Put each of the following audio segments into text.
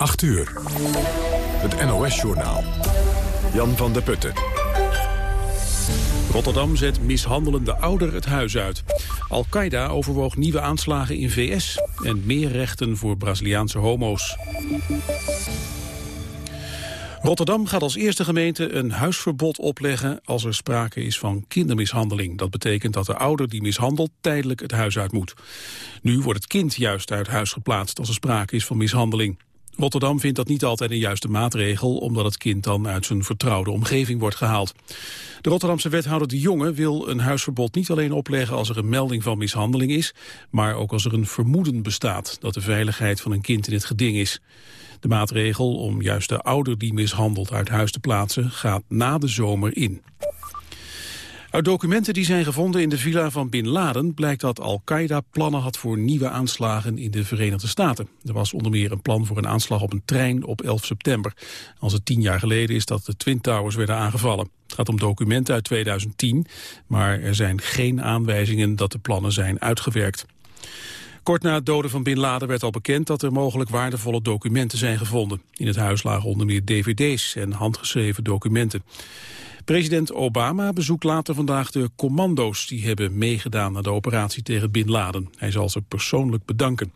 8 uur. Het NOS-journaal. Jan van der Putten. Rotterdam zet mishandelende ouder het huis uit. Al-Qaeda overwoog nieuwe aanslagen in VS. En meer rechten voor Braziliaanse homo's. Rotterdam gaat als eerste gemeente een huisverbod opleggen als er sprake is van kindermishandeling. Dat betekent dat de ouder die mishandelt tijdelijk het huis uit moet. Nu wordt het kind juist uit huis geplaatst als er sprake is van mishandeling. Rotterdam vindt dat niet altijd een juiste maatregel, omdat het kind dan uit zijn vertrouwde omgeving wordt gehaald. De Rotterdamse wethouder De Jonge wil een huisverbod niet alleen opleggen als er een melding van mishandeling is, maar ook als er een vermoeden bestaat dat de veiligheid van een kind in het geding is. De maatregel om juist de ouder die mishandelt uit huis te plaatsen gaat na de zomer in. Uit documenten die zijn gevonden in de villa van Bin Laden blijkt dat Al-Qaeda plannen had voor nieuwe aanslagen in de Verenigde Staten. Er was onder meer een plan voor een aanslag op een trein op 11 september. Als het tien jaar geleden is dat de Twin Towers werden aangevallen. Het gaat om documenten uit 2010, maar er zijn geen aanwijzingen dat de plannen zijn uitgewerkt. Kort na het doden van Bin Laden werd al bekend dat er mogelijk waardevolle documenten zijn gevonden. In het huis lagen onder meer dvd's en handgeschreven documenten. President Obama bezoekt later vandaag de commando's die hebben meegedaan aan de operatie tegen Bin Laden. Hij zal ze persoonlijk bedanken.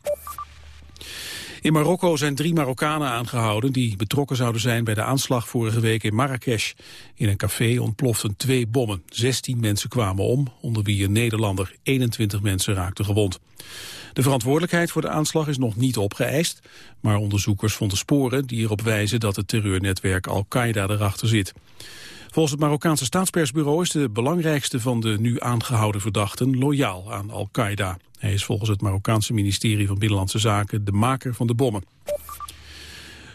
In Marokko zijn drie Marokkanen aangehouden die betrokken zouden zijn bij de aanslag vorige week in Marrakesh. In een café ontploften twee bommen. 16 mensen kwamen om, onder wie een Nederlander. 21 mensen raakten gewond. De verantwoordelijkheid voor de aanslag is nog niet opgeëist, maar onderzoekers vonden sporen die erop wijzen dat het terreurnetwerk Al-Qaeda erachter zit. Volgens het Marokkaanse staatspersbureau is de belangrijkste van de nu aangehouden verdachten loyaal aan Al-Qaeda. Hij is volgens het Marokkaanse ministerie van Binnenlandse Zaken de maker van de bommen.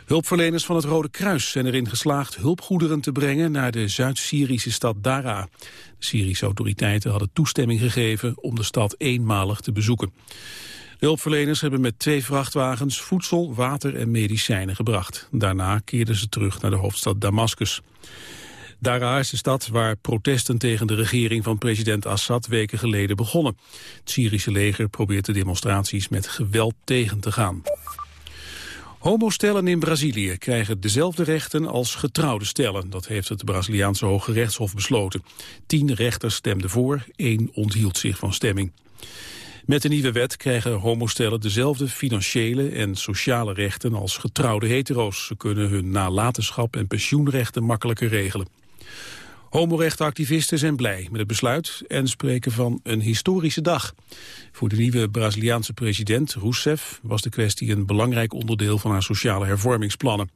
Hulpverleners van het Rode Kruis zijn erin geslaagd hulpgoederen te brengen naar de Zuid-Syrische stad Daraa. De Syrische autoriteiten hadden toestemming gegeven om de stad eenmalig te bezoeken. De hulpverleners hebben met twee vrachtwagens voedsel, water en medicijnen gebracht. Daarna keerden ze terug naar de hoofdstad Damascus. Daraa is de stad waar protesten tegen de regering van president Assad weken geleden begonnen. Het Syrische leger probeert de demonstraties met geweld tegen te gaan. Homostellen in Brazilië krijgen dezelfde rechten als getrouwde stellen. Dat heeft het Braziliaanse Hoge Rechtshof besloten. Tien rechters stemden voor, één onthield zich van stemming. Met de nieuwe wet krijgen homostellen dezelfde financiële en sociale rechten als getrouwde hetero's. Ze kunnen hun nalatenschap en pensioenrechten makkelijker regelen. Homorechtenactivisten zijn blij met het besluit en spreken van een historische dag. Voor de nieuwe Braziliaanse president Rousseff was de kwestie een belangrijk onderdeel van haar sociale hervormingsplannen.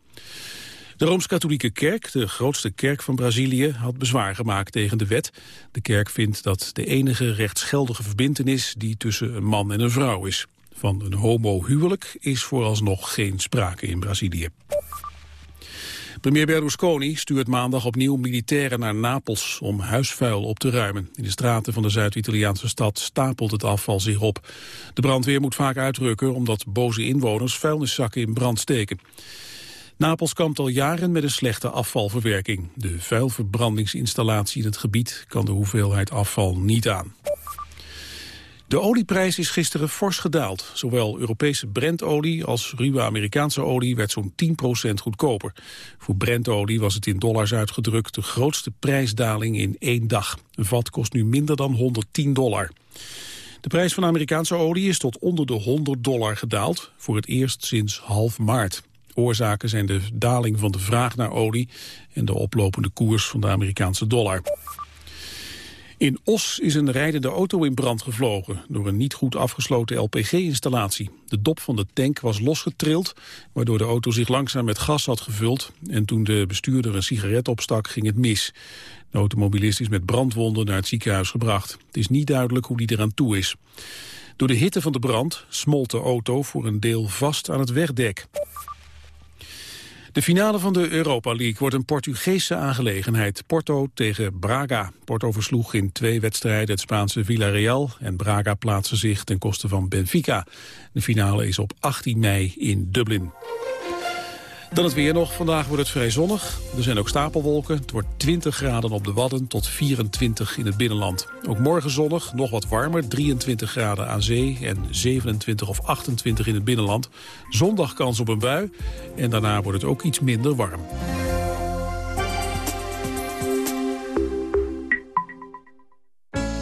De Rooms-Katholieke Kerk, de grootste kerk van Brazilië, had bezwaar gemaakt tegen de wet. De kerk vindt dat de enige rechtsgeldige verbintenis die tussen een man en een vrouw is. Van een homohuwelijk is vooralsnog geen sprake in Brazilië. Premier Berlusconi stuurt maandag opnieuw militairen naar Napels om huisvuil op te ruimen. In de straten van de Zuid-Italiaanse stad stapelt het afval zich op. De brandweer moet vaak uitrukken omdat boze inwoners vuilniszakken in brand steken. Napels kampt al jaren met een slechte afvalverwerking. De vuilverbrandingsinstallatie in het gebied kan de hoeveelheid afval niet aan. De olieprijs is gisteren fors gedaald. Zowel Europese Brentolie als ruwe Amerikaanse olie werd zo'n 10% goedkoper. Voor Brentolie was het in dollars uitgedrukt de grootste prijsdaling in één dag. Een vat kost nu minder dan 110 dollar. De prijs van Amerikaanse olie is tot onder de 100 dollar gedaald, voor het eerst sinds half maart. Oorzaken zijn de daling van de vraag naar olie en de oplopende koers van de Amerikaanse dollar. In Os is een rijdende auto in brand gevlogen door een niet goed afgesloten LPG-installatie. De dop van de tank was losgetrild, waardoor de auto zich langzaam met gas had gevuld. En toen de bestuurder een sigaret opstak, ging het mis. De automobilist is met brandwonden naar het ziekenhuis gebracht. Het is niet duidelijk hoe die eraan toe is. Door de hitte van de brand smolt de auto voor een deel vast aan het wegdek. De finale van de Europa League wordt een Portugese aangelegenheid. Porto tegen Braga. Porto versloeg in twee wedstrijden het Spaanse Villarreal... en Braga plaatste zich ten koste van Benfica. De finale is op 18 mei in Dublin. Dan het weer nog. Vandaag wordt het vrij zonnig. Er zijn ook stapelwolken. Het wordt 20 graden op de Wadden tot 24 in het binnenland. Ook morgen zonnig, nog wat warmer. 23 graden aan zee en 27 of 28 in het binnenland. Zondag kans op een bui. En daarna wordt het ook iets minder warm.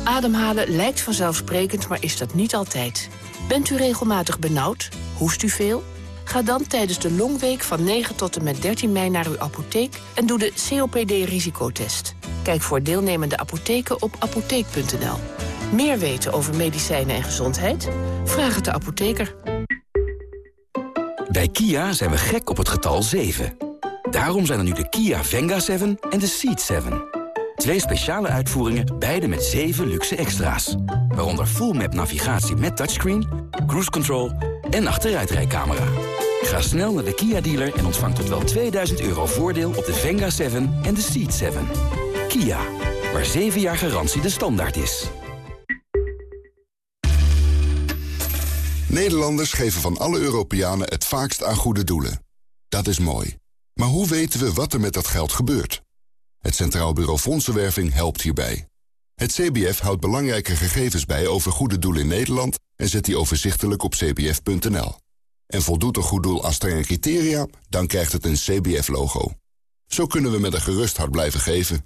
Ademhalen lijkt vanzelfsprekend, maar is dat niet altijd. Bent u regelmatig benauwd? Hoest u veel? Ga dan tijdens de Longweek van 9 tot en met 13 mei naar uw apotheek en doe de COPD-risicotest. Kijk voor deelnemende apotheken op apotheek.nl. Meer weten over medicijnen en gezondheid? Vraag het de apotheker. Bij Kia zijn we gek op het getal 7. Daarom zijn er nu de Kia Venga 7 en de Seat 7. Twee speciale uitvoeringen, beide met 7 luxe extra's. Waaronder full map navigatie met touchscreen, cruise control en achteruitrijcamera. Ga snel naar de Kia dealer en ontvang tot wel 2000 euro voordeel op de Venga 7 en de Seat 7. Kia, waar 7 jaar garantie de standaard is. Nederlanders geven van alle Europeanen het vaakst aan goede doelen. Dat is mooi. Maar hoe weten we wat er met dat geld gebeurt? Het Centraal Bureau Fondsenwerving helpt hierbij. Het CBF houdt belangrijke gegevens bij over goede doelen in Nederland... en zet die overzichtelijk op cbf.nl. En voldoet een goed doel aan strenge criteria, dan krijgt het een CBF-logo. Zo kunnen we met een gerust hart blijven geven.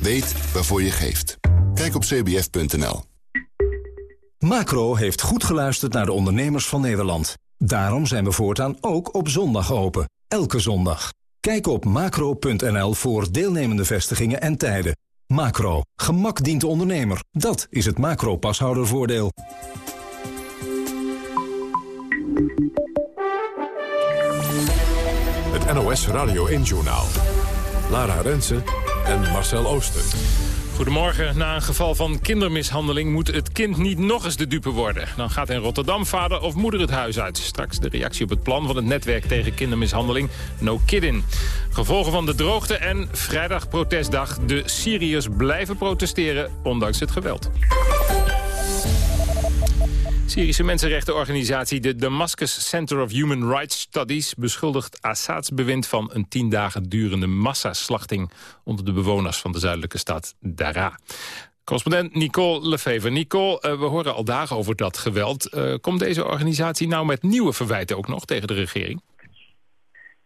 Weet waarvoor je geeft. Kijk op cbf.nl. Macro heeft goed geluisterd naar de ondernemers van Nederland. Daarom zijn we voortaan ook op zondag open. Elke zondag. Kijk op macro.nl voor deelnemende vestigingen en tijden. Macro. Gemak dient de ondernemer. Dat is het macro-pashoudervoordeel. Het NOS Radio 1-journaal. Lara Rensen en Marcel Ooster. Goedemorgen. Na een geval van kindermishandeling moet het kind niet nog eens de dupe worden. Dan gaat in Rotterdam vader of moeder het huis uit. Straks de reactie op het plan van het netwerk tegen kindermishandeling No Kiddin. Gevolgen van de droogte en vrijdag protestdag. De Syriërs blijven protesteren, ondanks het geweld. Syrische mensenrechtenorganisatie de Damascus Center of Human Rights Studies... beschuldigt Assads bewind van een tien dagen durende massaslachting... onder de bewoners van de zuidelijke stad Daraa. Correspondent Nicole Lefever. Nicole, uh, we horen al dagen over dat geweld. Uh, komt deze organisatie nou met nieuwe verwijten ook nog tegen de regering?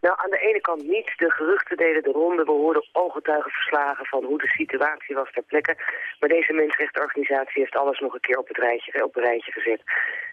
Nou, aan de ene kant niet. De geruchten deden de ronde. We hoorden ooggetuigenverslagen van hoe de situatie was ter plekke. Maar deze mensenrechtenorganisatie heeft alles nog een keer op, het rijtje, op een rijtje gezet.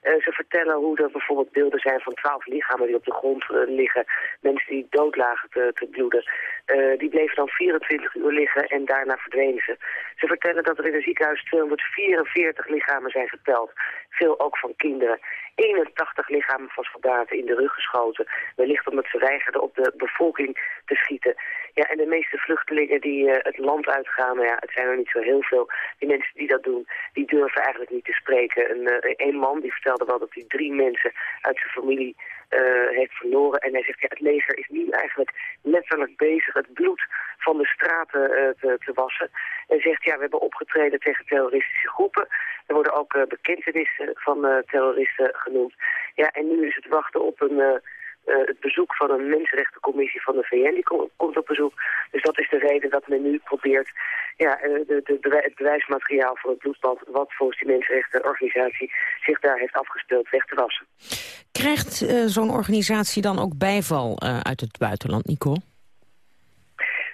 Uh, ze vertellen hoe er bijvoorbeeld beelden zijn van twaalf lichamen die op de grond uh, liggen. Mensen die dood lagen te, te bloeden. Uh, die bleven dan 24 uur liggen en daarna verdwenen ze. Ze vertellen dat er in een ziekenhuis 244 lichamen zijn geteld. Veel ook van kinderen. 81 lichamen van soldaten in de rug geschoten. Wellicht omdat ze weigerden op de bevolking te schieten. Ja, en de meeste vluchtelingen die uh, het land uitgaan, nou ja, het zijn er niet zo heel veel. Die mensen die dat doen, die durven eigenlijk niet te spreken. Een, uh, een man die vertelde wel dat hij drie mensen uit zijn familie uh, heeft verloren. En hij zegt, ja, het leger is nu eigenlijk letterlijk bezig het bloed van de straten te, te, wassen. En zegt, ja, we hebben opgetreden tegen terroristische groepen. Er worden ook bekentenissen van terroristen genoemd. Ja, en nu is het wachten op een het bezoek van een mensenrechtencommissie van de VN, die kom, komt op bezoek. Dus dat is de reden dat men nu probeert ja, uh, de, de, het bewijsmateriaal voor het bloedbad, wat volgens die mensenrechtenorganisatie zich daar heeft afgespeeld, weg te wassen. Krijgt uh, zo'n organisatie dan ook bijval uit het buitenland, Nicole?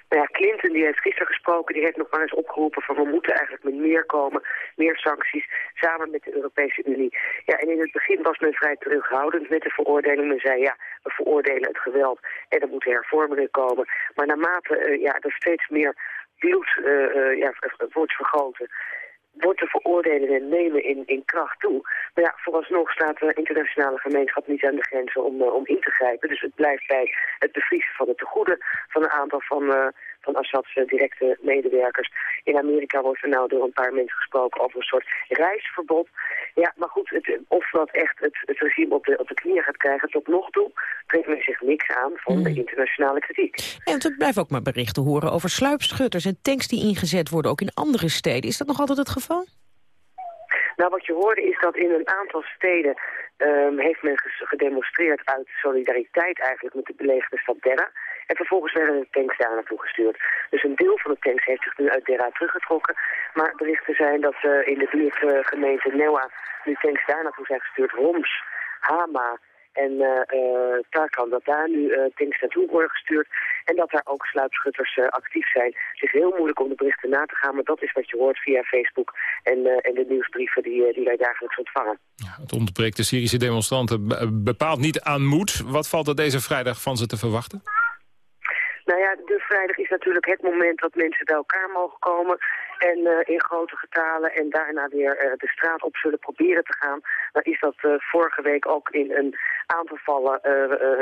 Nou ja, Clinton die heeft gisteren gesproken, die heeft nog maar eens opgeroepen van we moeten eigenlijk met meer komen, meer sancties, samen met de Europese Unie. Ja, en in het begin was men vrij terughoudend met de veroordeling. Men zei ja, we veroordelen het geweld en er moeten hervormingen komen. Maar naarmate uh, ja, er steeds meer bloed uh, uh, ja, wordt vergoten, wordt de veroordelingen nemen in, in kracht toe. Maar ja, vooralsnog staat de internationale gemeenschap niet aan de grenzen om, uh, om in te grijpen. Dus het blijft bij het bevriezen van het tegoeden van een aantal van, uh, van Assad's uh, directe medewerkers. In Amerika wordt er nou door een paar mensen gesproken over een soort reisverbod. Ja, maar goed, het, of dat echt het, het regime op de, op de knieën gaat krijgen, tot nog toe trekt men zich niks aan van mm. de internationale kritiek. En we blijven ook maar berichten horen over sluipschutters en tanks die ingezet worden, ook in andere steden. Is dat nog altijd het geval? Nou, wat je hoorde is dat in een aantal steden ehm, heeft men gedemonstreerd uit solidariteit eigenlijk met de belegerde stad Derra. En vervolgens werden de tanks daar naartoe gestuurd. Dus een deel van de tanks heeft zich nu uit Derra teruggetrokken. Maar berichten zijn dat uh, in de buurtgemeente uh, Newa nu tanks daar naartoe zijn gestuurd. Homs, Hama, en uh, Tarkan, dat daar nu uh, tanks naartoe worden gestuurd. En dat daar ook sluipschutters actief zijn. Het is heel moeilijk om de berichten na te gaan, maar dat is wat je hoort via Facebook en, en de nieuwsbrieven die, die wij dagelijks ontvangen. Ja, het ontbreekt de Syrische demonstranten bepaald niet aan moed. Wat valt er deze vrijdag van ze te verwachten? Nou ja, de vrijdag is natuurlijk het moment dat mensen bij elkaar mogen komen. En uh, in grote getalen en daarna weer uh, de straat op zullen proberen te gaan. Dan is dat uh, vorige week ook in een aantal vallen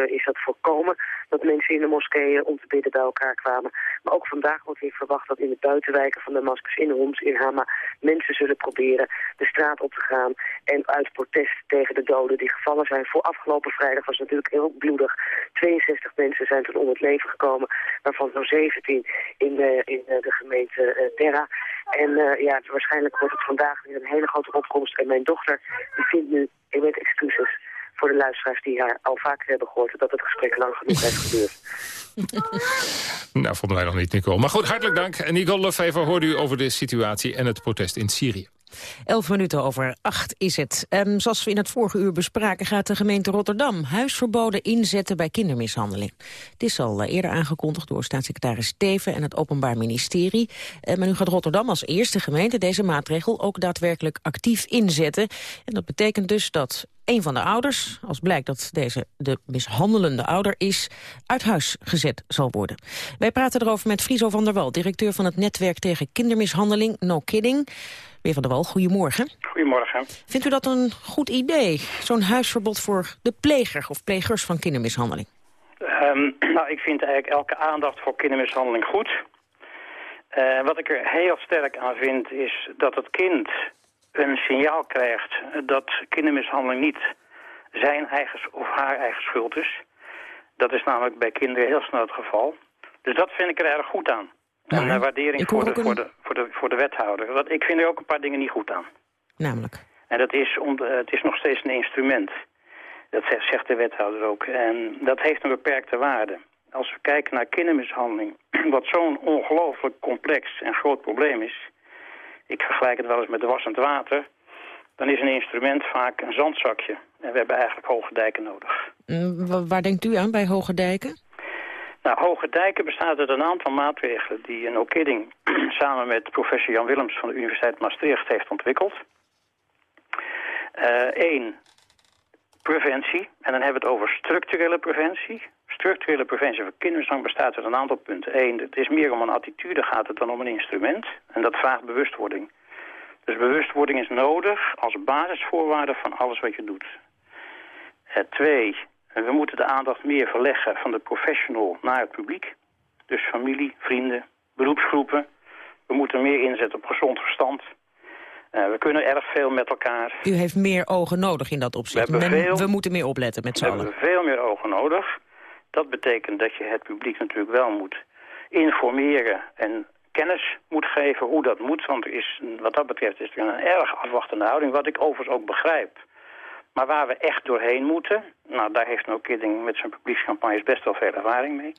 is dat voorkomen. Dat mensen in de moskeeën om te bidden bij elkaar kwamen. Maar ook vandaag wordt weer verwacht dat in de buitenwijken van Damascus, in Homs, in Hama... mensen zullen proberen de straat op te gaan. En uit protest tegen de doden die gevallen zijn. Voor afgelopen vrijdag was het natuurlijk heel bloedig. 62 mensen zijn toen om het leven gekomen. Waarvan zo'n 17 in in de gemeente Terra. En uh, ja, waarschijnlijk wordt het vandaag weer een hele grote opkomst. En mijn dochter die vindt nu, ik weet excuses voor de luisteraars die haar al vaker hebben gehoord... dat het gesprek lang genoeg heeft geduurd. nou, vonden wij nog niet, Nicole. Maar goed, hartelijk dank. Nicole Lefever hoorde u over de situatie en het protest in Syrië. Elf minuten over acht is het. Um, zoals we in het vorige uur bespraken gaat de gemeente Rotterdam huisverboden inzetten bij kindermishandeling. Het is al eh, eerder aangekondigd door staatssecretaris Steven en het Openbaar Ministerie. Maar nu gaat Rotterdam als eerste gemeente deze maatregel ook daadwerkelijk actief inzetten. En dat betekent dus dat een van de ouders, als blijkt dat deze de mishandelende ouder is, uit huis gezet zal worden. Wij praten erover met Friso van der Wal, directeur van het netwerk tegen kindermishandeling No Kidding. Meneer Van der Wal, goedemorgen. Goedemorgen. Vindt u dat een goed idee, zo'n huisverbod voor de pleger of plegers van kindermishandeling? Um, nou, ik vind eigenlijk elke aandacht voor kindermishandeling goed. Uh, wat ik er heel sterk aan vind is dat het kind een signaal krijgt dat kindermishandeling niet zijn eigen of haar eigen schuld is. Dat is namelijk bij kinderen heel snel het geval. Dus dat vind ik er erg goed aan. En een waardering voor de, voor, de, voor, de, voor de wethouder. Want ik vind er ook een paar dingen niet goed aan. Namelijk? En dat is, het is nog steeds een instrument. Dat zegt de wethouder ook. En dat heeft een beperkte waarde. Als we kijken naar kindermishandeling, wat zo'n ongelooflijk complex en groot probleem is... ik vergelijk het wel eens met wassend water... dan is een instrument vaak een zandzakje. En we hebben eigenlijk hoge dijken nodig. Mm, waar denkt u aan bij hoge dijken? Nou, Hoge Dijken bestaat uit een aantal maatregelen die een Okidding samen met professor Jan Willems van de Universiteit Maastricht heeft ontwikkeld. Eén, uh, preventie. En dan hebben we het over structurele preventie. Structurele preventie voor kindermishandeling bestaat uit een aantal punten. Eén, het is meer om een attitude gaat het dan om een instrument. En dat vraagt bewustwording. Dus bewustwording is nodig als basisvoorwaarde van alles wat je doet. Uh, twee, we moeten de aandacht meer verleggen van de professional naar het publiek. Dus familie, vrienden, beroepsgroepen. We moeten meer inzetten op gezond verstand. Uh, we kunnen erg veel met elkaar. U heeft meer ogen nodig in dat opzicht. We, veel, we moeten meer opletten met z'n allen. We hebben veel meer ogen nodig. Dat betekent dat je het publiek natuurlijk wel moet informeren en kennis moet geven hoe dat moet. Want er is, wat dat betreft is er een erg afwachtende houding, wat ik overigens ook begrijp. Maar waar we echt doorheen moeten, nou daar heeft No Kidding met zijn publiekscampagnes best wel veel ervaring mee.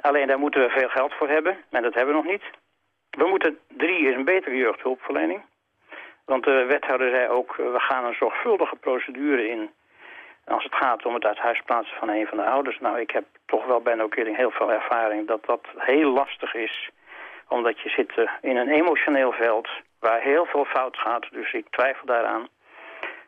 Alleen daar moeten we veel geld voor hebben en dat hebben we nog niet. We moeten, drie is een betere jeugdhulpverlening. Want de wethouder zei ook, we gaan een zorgvuldige procedure in als het gaat om het uit huis plaatsen van een van de ouders. Nou, ik heb toch wel bij No Kidding heel veel ervaring dat dat heel lastig is. Omdat je zit in een emotioneel veld waar heel veel fout gaat. Dus ik twijfel daaraan.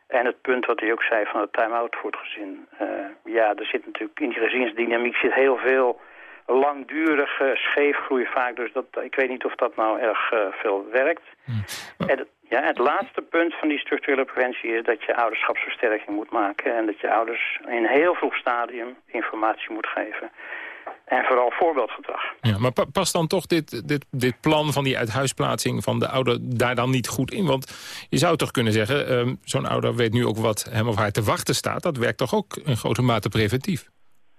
En het punt wat hij ook zei van het time-out voor het gezin. Uh, ja, er zit natuurlijk in die gezinsdynamiek zit heel veel langdurige scheefgroei vaak. Dus dat, ik weet niet of dat nou erg uh, veel werkt. Hmm. En het, ja, het laatste punt van die structurele preventie is dat je ouderschapsversterking moet maken. En dat je ouders in een heel vroeg stadium informatie moet geven. En vooral voorbeeldgedrag. Ja, maar past dan toch dit, dit, dit plan van die uithuisplaatsing van de ouder daar dan niet goed in? Want je zou toch kunnen zeggen, um, zo'n ouder weet nu ook wat hem of haar te wachten staat. Dat werkt toch ook in grote mate preventief?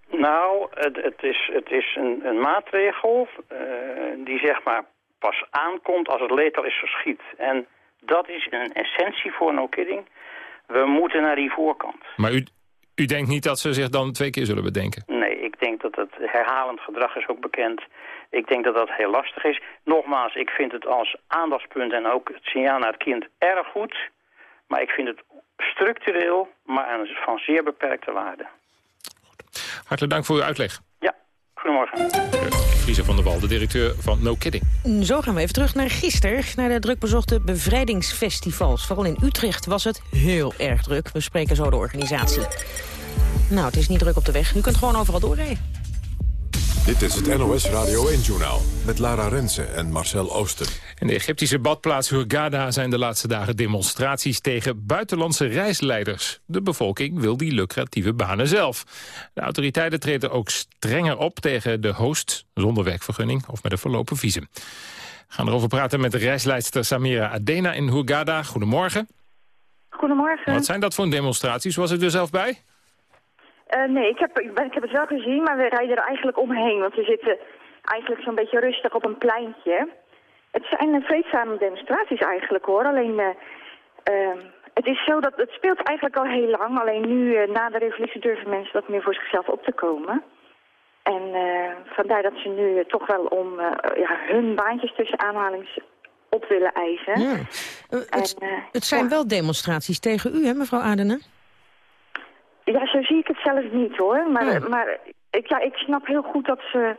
Nou, het, het is, het is een, een maatregel uh, die zeg maar pas aankomt als het leed al is geschied. En dat is een essentie voor no kidding. We moeten naar die voorkant. Maar u, u denkt niet dat ze zich dan twee keer zullen bedenken? Ik denk dat het herhalend gedrag is ook bekend. Ik denk dat dat heel lastig is. Nogmaals, ik vind het als aandachtspunt en ook het signaal naar het kind erg goed. Maar ik vind het structureel, maar van zeer beperkte waarde. Hartelijk dank voor uw uitleg. Ja, goedemorgen. Friese van der Wal, de directeur van No Kidding. Zo gaan we even terug naar gisteren, naar de drukbezochte bevrijdingsfestivals. Vooral in Utrecht was het heel erg druk. We spreken zo de organisatie. Nou, het is niet druk op de weg. U kunt gewoon overal doorrijden. Dit is het NOS Radio 1-journaal met Lara Rensen en Marcel Ooster. In de Egyptische badplaats Hurghada zijn de laatste dagen demonstraties tegen buitenlandse reisleiders. De bevolking wil die lucratieve banen zelf. De autoriteiten treden ook strenger op tegen de host zonder werkvergunning of met een verlopen visum. We gaan erover praten met de reisleidster Samira Adena in Hurghada. Goedemorgen. Goedemorgen. Wat zijn dat voor demonstraties? Was u er zelf bij? Uh, nee, ik heb, ik, ben, ik heb het wel gezien, maar we rijden er eigenlijk omheen. Want we zitten eigenlijk zo'n beetje rustig op een pleintje. Het zijn vreedzame demonstraties eigenlijk hoor. Alleen, uh, uh, het is zo dat het speelt eigenlijk al heel lang. Alleen nu, na de revolutie, durven mensen wat meer voor zichzelf op te komen. En vandaar dat ze nu toch wel om ja, hun baantjes tussen aanhalings op willen eisen. Ja. het, en, het zijn wel demonstraties tegen u, hè, mevrouw Adenen? Ja, zo zie ik het zelf niet hoor. Maar, oh. maar ik, ja, ik snap heel goed dat ze...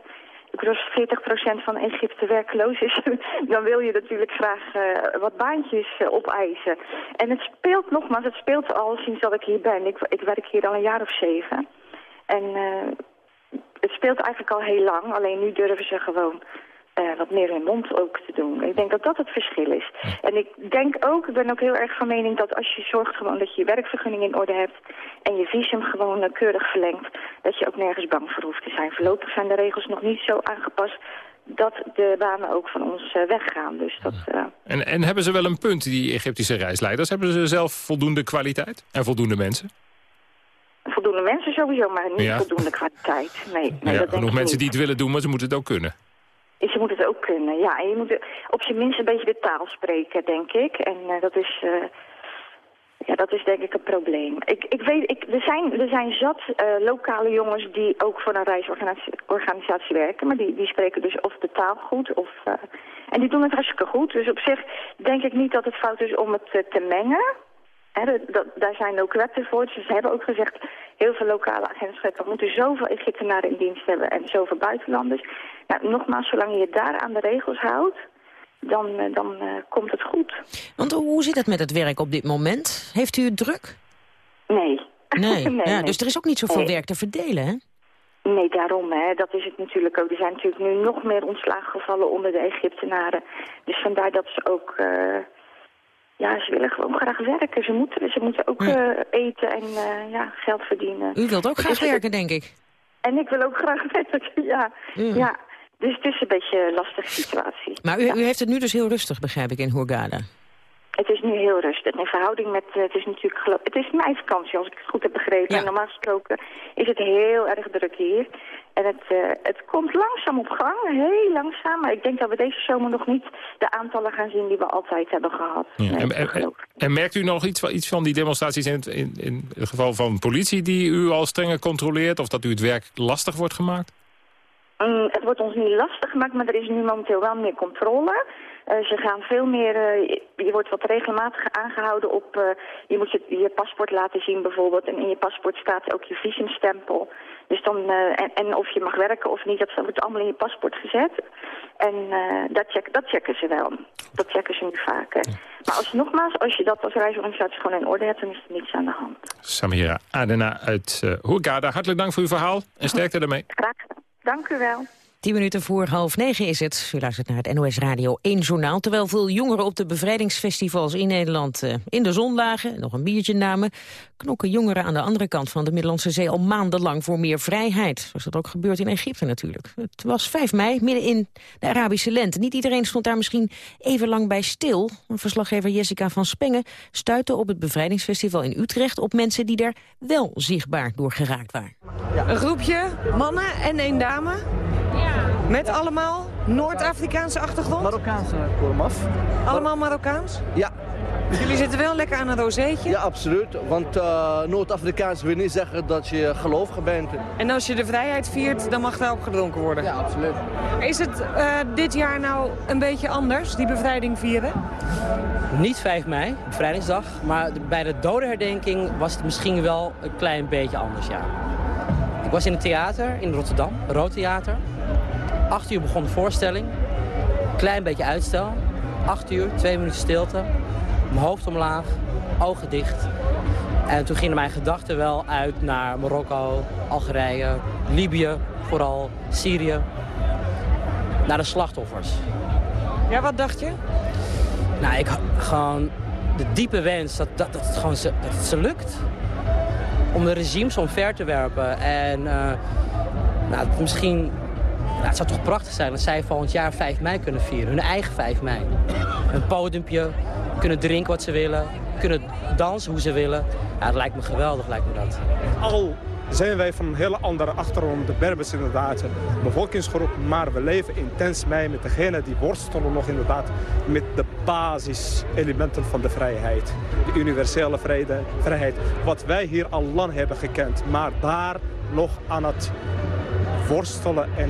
Ik bedoel, als 40% van Egypte werkloos is, dan wil je natuurlijk graag uh, wat baantjes uh, opeisen. En het speelt nogmaals, het speelt al sinds dat ik hier ben. Ik, ik werk hier al een jaar of zeven. En uh, het speelt eigenlijk al heel lang, alleen nu durven ze gewoon uh, wat meer hun mond ook te doen. Ik denk dat dat het verschil is. En ik denk ook, ik ben ook heel erg van mening dat als je zorgt gewoon dat je je werkvergunning in orde hebt en je visum gewoon keurig verlengt, dat je ook nergens bang voor hoeft te zijn. Voorlopig zijn de regels nog niet zo aangepast dat de banen ook van ons uh, weggaan. Dus dat, en, en hebben ze wel een punt, die Egyptische reisleiders? Hebben ze zelf voldoende kwaliteit en voldoende mensen? Voldoende mensen sowieso, maar niet voldoende kwaliteit. Nee, nee ja, dat genoeg mensen die het willen doen, maar ze moeten het ook kunnen. Ze moet het ook kunnen, ja. En je moet op zijn minst een beetje de taal spreken, denk ik. En uh, dat is... Uh, ja, dat is denk ik een probleem. Ik, ik weet, ik, er, zijn, er zijn zat uh, lokale jongens die ook voor een reisorganisatie werken. Maar die, die spreken dus of de taal goed of... En die doen het hartstikke goed. Dus op zich denk ik niet dat het fout is om het te mengen. He, dat, dat, daar zijn ook wetten voor. Dus ze hebben ook gezegd, heel veel lokale agentschappen moeten zoveel Egyptenaren in dienst hebben en zoveel buitenlanders. Nou, nogmaals, zolang je daar aan de regels houdt, dan, uh, dan uh, komt het goed. Want hoe zit het met het werk op dit moment? Heeft u het druk? Nee. Nee, nee, ja, nee. dus er is ook niet zoveel nee. werk te verdelen, hè? Nee, daarom. Hè. Dat is het natuurlijk ook. Er zijn natuurlijk nu nog meer ontslagen gevallen onder de Egyptenaren. Dus vandaar dat ze ook... Uh, ja, ze willen gewoon graag werken. Ze moeten, ze moeten ook ja. eten en ja, geld verdienen. U wilt ook graag dus werken, denk ik. En ik wil ook graag werken, ja. ja. ja. Dus het is een beetje een lastige situatie. Maar u, ja. u heeft het nu dus heel rustig, begrijp ik, in Hurghada. Het is nu heel rustig. In verhouding met, uh, het is natuurlijk, geloof, het is mijn vakantie als ik het goed heb begrepen. Ja. En normaal gesproken is het heel erg druk hier. En het, uh, het komt langzaam op gang, heel langzaam. Maar ik denk dat we deze zomer nog niet de aantallen gaan zien die we altijd hebben gehad. Ja. Nee, en, en, en, merkt u nog iets, iets van die demonstraties in het, in, in het geval van politie die u al strenger controleert? Of dat u het werk lastig wordt gemaakt? Mm, het wordt ons niet lastig gemaakt, maar er is nu momenteel wel meer controle. Uh, ze gaan veel meer, uh, je, wordt wat regelmatig aangehouden op, uh, je moet je, je paspoort laten zien bijvoorbeeld. En in je paspoort staat ook je visumstempel. Dus dan, en, en, of je mag werken of niet, dat wordt allemaal in je paspoort gezet. En dat, check, dat checken ze wel. Dat checken ze nu vaker. Maar als, nogmaals, als je dat als reisorganisatie gewoon in orde hebt, dan is er niets aan de hand. Samira Adena uit uh, Hurghada, hartelijk dank voor uw verhaal en sterkte ermee. Graag gedaan. Dank u wel. Tien minuten voor half negen is het. U luistert naar het NOS Radio 1 journaal. Terwijl veel jongeren op de bevrijdingsfestivals in Nederland uh, in de zon lagen... nog een biertje namen, knokken jongeren aan de andere kant van de Middellandse Zee... al maandenlang voor meer vrijheid. Zoals dat ook gebeurt in Egypte natuurlijk. Het was 5 mei, midden in de Arabische lente. Niet iedereen stond daar misschien even lang bij stil. Verslaggever Jessica van Spengen stuitte op het bevrijdingsfestival in Utrecht... op mensen die daar wel zichtbaar door geraakt waren. Ja. Een groepje mannen en één dame... Met allemaal Noord-Afrikaanse achtergrond? Marokkaanse komaf. Allemaal Marokkaans? Ja. Jullie zitten wel lekker aan een rozeetje? Ja, absoluut. Want uh, Noord-Afrikaans wil niet zeggen dat je gelovig bent. En als je de vrijheid viert, dan mag daarop gedronken worden? Ja, absoluut. Is het uh, dit jaar nou een beetje anders, die bevrijding vieren? Niet 5 mei, bevrijdingsdag. Maar bij de dodenherdenking was het misschien wel een klein beetje anders, ja. Ik was in het theater in Rotterdam, Rood Theater. 8 uur begon de voorstelling. Klein beetje uitstel. 8 uur, twee minuten stilte. Mijn hoofd omlaag, ogen dicht. En toen gingen mijn gedachten wel uit naar Marokko, Algerije, Libië, vooral Syrië. Naar de slachtoffers. Ja, wat dacht je? Nou, ik gewoon de diepe wens dat, dat, dat, het, gewoon ze, dat het ze lukt. Om de regimes omver te werpen. En uh, nou, misschien nou, het zou toch prachtig zijn dat zij volgend jaar 5 mei kunnen vieren. Hun eigen 5 mei. Een podiumpje, kunnen drinken wat ze willen, kunnen dansen hoe ze willen. Ja, dat lijkt me geweldig, lijkt me dat. Al zijn wij van een hele andere achtergrond, de Berbers inderdaad, bevolkingsgroep. Maar we leven intens mee met degenen die worstelen nog inderdaad met de basiselementen van de vrijheid. De universele vrede, vrijheid, wat wij hier al lang hebben gekend. Maar daar nog aan het worstelen en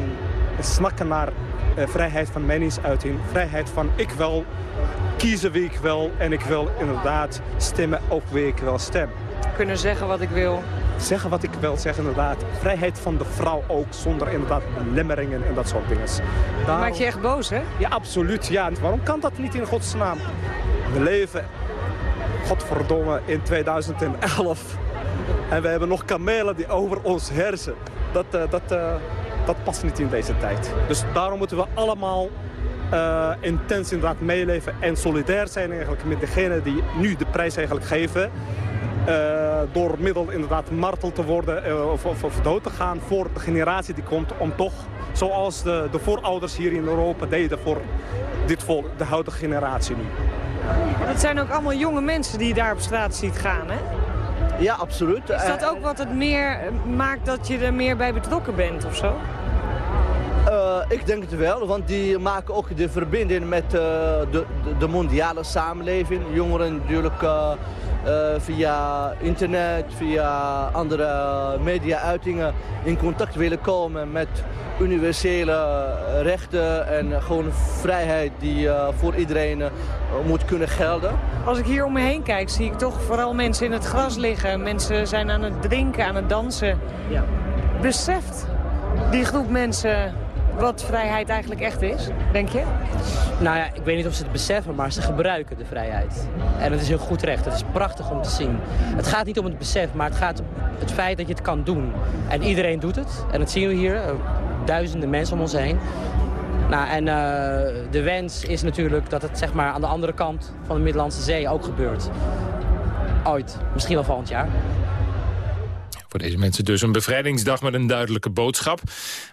snakken naar uh, vrijheid van meningsuiting. Vrijheid van ik wil kiezen wie ik wil en ik wil inderdaad stemmen op wie ik wil stem. Kunnen zeggen wat ik wil. Zeggen wat ik wil zeggen, inderdaad. Vrijheid van de vrouw ook, zonder inderdaad belemmeringen en dat soort dingen. Daarom... Maak je echt boos, hè? Ja, absoluut. Ja. Waarom kan dat niet in godsnaam? We leven, godverdomme, in 2011. En we hebben nog kamelen die over ons hersen. Dat, uh, dat, uh, dat past niet in deze tijd. Dus daarom moeten we allemaal uh, intens inderdaad meeleven en solidair zijn eigenlijk met degene die nu de prijs eigenlijk geven. Uh, door middel inderdaad martel te worden uh, of, of, of, dood te gaan voor de generatie die komt om toch, zoals de, de voorouders hier in Europa deden voor dit volk, de huidige generatie nu. Het zijn ook allemaal jonge mensen die je daar op straat ziet gaan, hè? Ja, absoluut. Is dat ook wat het meer maakt dat je er meer bij betrokken bent of zo? Uh, ik denk het wel, want die maken ook de verbinding met uh, de, de, mondiale samenleving. Jongeren natuurlijk uh, via internet, via andere media-uitingen in contact willen komen met universele rechten en gewoon vrijheid die voor iedereen moet kunnen gelden. Als ik hier om me heen kijk, zie ik toch vooral mensen in het gras liggen. Mensen zijn aan het drinken, aan het dansen. Ja. Beseft die groep mensen wat vrijheid eigenlijk echt is, denk je? Nou ja, ik weet niet of ze het beseffen, maar ze gebruiken de vrijheid. En dat is heel goed recht. Het is prachtig om te zien. Het gaat niet om het besef, maar het gaat om het feit dat je het kan doen. En iedereen doet het. En dat zien we hier. Duizenden mensen om ons heen. Nou, en uh, de wens is natuurlijk dat het zeg maar, aan de andere kant van de Middellandse Zee ook gebeurt. Ooit. Misschien wel volgend jaar. Voor deze mensen dus een bevrijdingsdag met een duidelijke boodschap.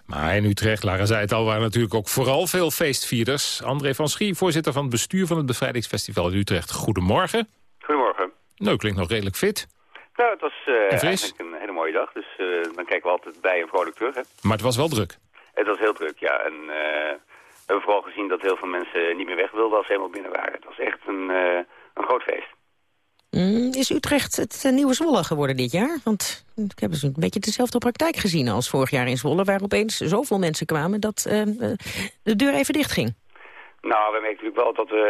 Maar in Utrecht, Lara zei het al, waren natuurlijk ook vooral veel feestvierders. André van Schie, voorzitter van het bestuur van het Bevrijdingsfestival in Utrecht. Goedemorgen. Goedemorgen. Nou, klinkt nog redelijk fit. Nou, het was uh, eigenlijk een hele mooie dag. Dus uh, dan kijken we altijd bij en vrolijk terug. Hè? Maar het was wel druk. Het was heel druk, ja. En uh, we hebben vooral gezien dat heel veel mensen niet meer weg wilden als ze helemaal binnen waren. Het was echt een, een groot feest. Mm, is Utrecht het uh, nieuwe Zwolle geworden dit jaar? Want ik heb dus een beetje dezelfde praktijk gezien als vorig jaar in Zwolle... waar opeens zoveel mensen kwamen dat uh, de deur even dicht ging. Nou, we merken natuurlijk wel dat we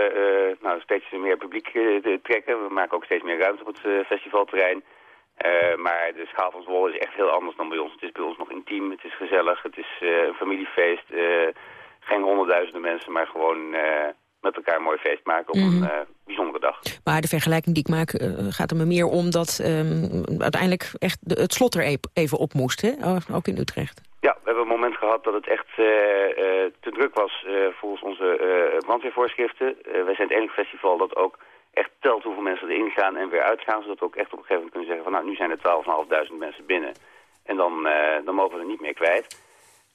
nou, steeds meer publiek trekken. We maken ook steeds meer ruimte op het festivalterrein. maar de schaal van Zwolle is echt heel anders dan bij ons. Het is bij ons nog intiem, het is gezellig, het is een familiefeest. geen honderdduizenden mensen, maar gewoon met elkaar een mooi feest maken op een mhm. uh, bijzondere dag. Maar de vergelijking die ik maak uh, gaat er me meer om dat um, uiteindelijk echt de, het slot er even op moest, hè? Ook in Utrecht. Ja, we hebben een moment gehad dat het echt uh, te druk was volgens onze brandweervoorschriften. wij zijn het enige festival dat ook echt telt hoeveel mensen erin gaan en weer uitgaan. Zodat we ook echt op een gegeven moment kunnen zeggen van nou nu zijn er 12.500 mensen binnen. En dan, dan mogen we er niet meer kwijt.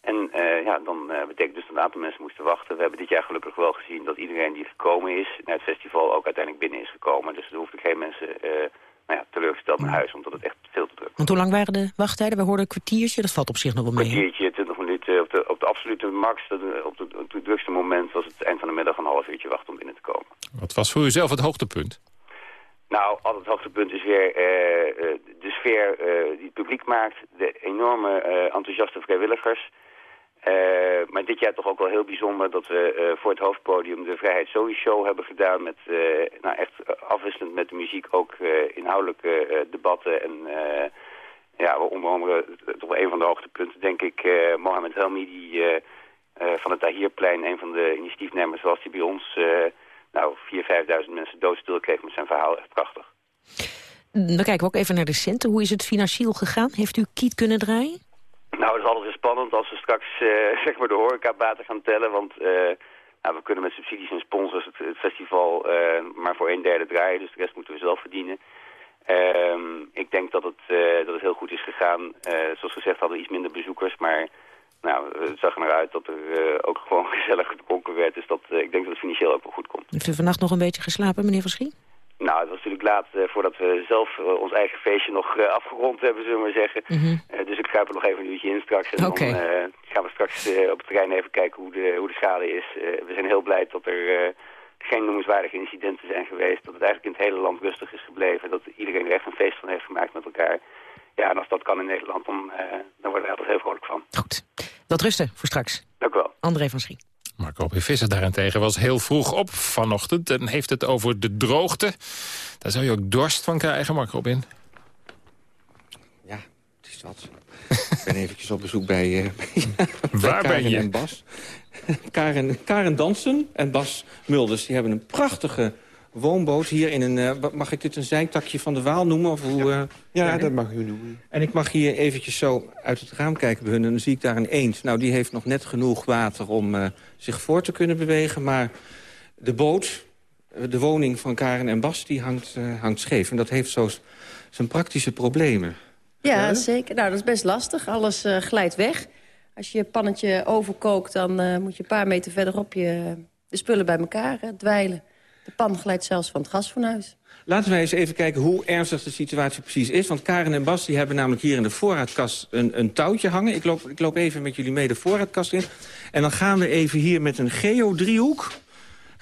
En uh, ja, dan uh, betekent dus dat een aantal mensen moesten wachten. We hebben dit jaar gelukkig wel gezien dat iedereen die gekomen is naar het festival ook uiteindelijk binnen is gekomen. Dus er hoefden geen mensen uh, nou ja, teleurgesteld naar huis, omdat het echt veel te druk was. Want hoe lang waren de wachttijden? We hoorden een kwartiertje, dat valt op zich nog wel mee. Een kwartiertje, 20 minuten. Op de, op de absolute max, op, de, op het drukste moment was het eind van de middag een half uurtje wachten om binnen te komen. Wat was voor u zelf het hoogtepunt? Nou, al het hoogtepunt is weer de sfeer die het publiek maakt. De enorme enthousiaste vrijwilligers. Maar dit jaar toch ook wel heel bijzonder dat we voor het hoofdpodium de Vrijheid Show hebben gedaan. Met nou echt afwisselend met de muziek ook inhoudelijke debatten en ja, onder andere toch een van de hoogtepunten, denk ik, Mohamed Helmi, die van het Tahirplein, een van de initiatiefnemers, zoals die bij ons nou 4.000, 5.000 mensen doodstil kreeg met zijn verhaal. Echt prachtig. Dan kijken we ook even naar de centen. Hoe is het financieel gegaan? Heeft u kiet kunnen draaien? Nou, het is altijd spannend als we straks zeg maar de horecabaten gaan tellen, want... Nou, we kunnen met subsidies en sponsors het, festival maar voor een derde draaien, dus de rest moeten we zelf verdienen. Um, ik denk dat het, dat het heel goed is gegaan. Zoals gezegd hadden we iets minder bezoekers, maar nou, het zag er uit dat er ook gewoon gezellig gedronken werd. Dus dat, ik denk dat het financieel ook wel goed komt. Heeft u vannacht nog een beetje geslapen, meneer Verschie? Nou, het was natuurlijk laat voordat we zelf ons eigen feestje nog afgerond hebben, zullen we maar zeggen. Mm -hmm. dus ik kruip er nog even een uurtje in straks. En okay. dan gaan we straks op het terrein even kijken hoe de, hoe de schade is. we zijn heel blij dat er geen noemenswaardige incidenten zijn geweest. Dat het eigenlijk in het hele land rustig is gebleven. Dat iedereen er echt een feest van heeft gemaakt met elkaar. Ja, en als dat kan in Nederland, dan, dan worden we er altijd heel vrolijk van. Goed. Dat rusten voor straks. Dank u wel. André van Schie. Marco P. Visser daarentegen was heel vroeg op vanochtend... en heeft het over de droogte. Daar zou je ook dorst van krijgen, Marco Robin. Ja, het is wat. ik ben eventjes op bezoek bij, uh, Waar ben je? en Bas. Karen, Karen Dansen en Bas Mulders. Die hebben een prachtige woonboot hier in een... Uh, mag ik dit een zijtakje van de Waal noemen? Of hoe, uh, ja, ja, dat mag u noemen. En ik mag hier eventjes zo uit het raam kijken bij hun. En dan zie ik daar een eend. Nou, die heeft nog net genoeg water om uh, zich voor te kunnen bewegen. Maar de boot, de woning van Karen en Bas, die hangt, hangt scheef. En dat heeft zo zijn praktische problemen. Ja, ja, zeker. Nou, dat is best lastig. Alles glijdt weg. Als je je pannetje overkookt, dan uh, moet je een paar meter verderop je, de spullen bij elkaar uh, dweilen. De pan glijdt zelfs van het gasfornuis. Laten wij eens even kijken hoe ernstig de situatie precies is. Want Karen en Bas die hebben namelijk hier in de voorraadkast een, een touwtje hangen. Ik loop, ik loop even met jullie mee de voorraadkast in. En dan gaan we even hier met een geodriehoek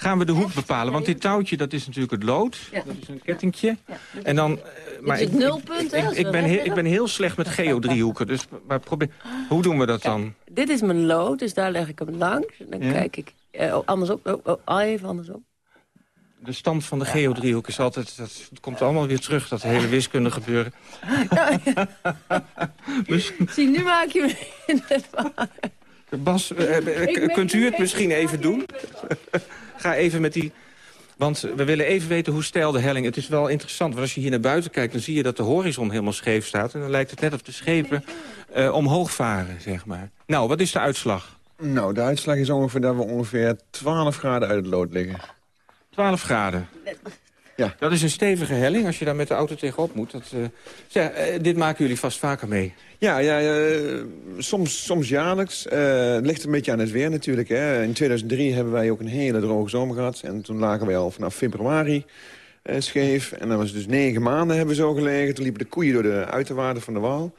gaan we de hoek bepalen. Want dit touwtje, dat is natuurlijk het lood. Ja. Dat is een kettingje. Ja. En dan, uh, maar ik, nulpunt, ik, ik, ik, ben heel, ik ben heel slecht met geodriehoeken. Dus maar probeer, hoe doen we dat dan? Dit is mijn lood, dus daar leg ik hem langs. En dan ja. kijk ik uh, andersom. Oh, oh, even andersom. De stand van de geodriehoek is altijd... Dat komt allemaal weer terug, dat hele wiskunde gebeuren. dus, Zie, nu maak je me in de Bas, uh, kunt u het misschien even doen? Ga even met die... Want we willen even weten hoe stijl de helling... Het is wel interessant, want als je hier naar buiten kijkt... dan zie je dat de horizon helemaal scheef staat. En dan lijkt het net of de schepen uh, omhoog varen, zeg maar. Nou, wat is de uitslag? Nou, de uitslag is ongeveer dat we ongeveer 12 graden uit het lood liggen. 12 graden? Ja. Dat is een stevige helling als je daar met de auto tegenop moet. Dat, uh, zeg, uh, dit maken jullie vast vaker mee. Ja, ja uh, soms, soms jaarlijks. het ligt een beetje aan het weer natuurlijk. Hè. In 2003 hebben wij ook een hele droge zomer gehad. En toen lagen wij al vanaf februari scheef. En dan was het dus negen maanden hebben we zo gelegen. Toen liepen de koeien door de uiterwaarden van de Waal.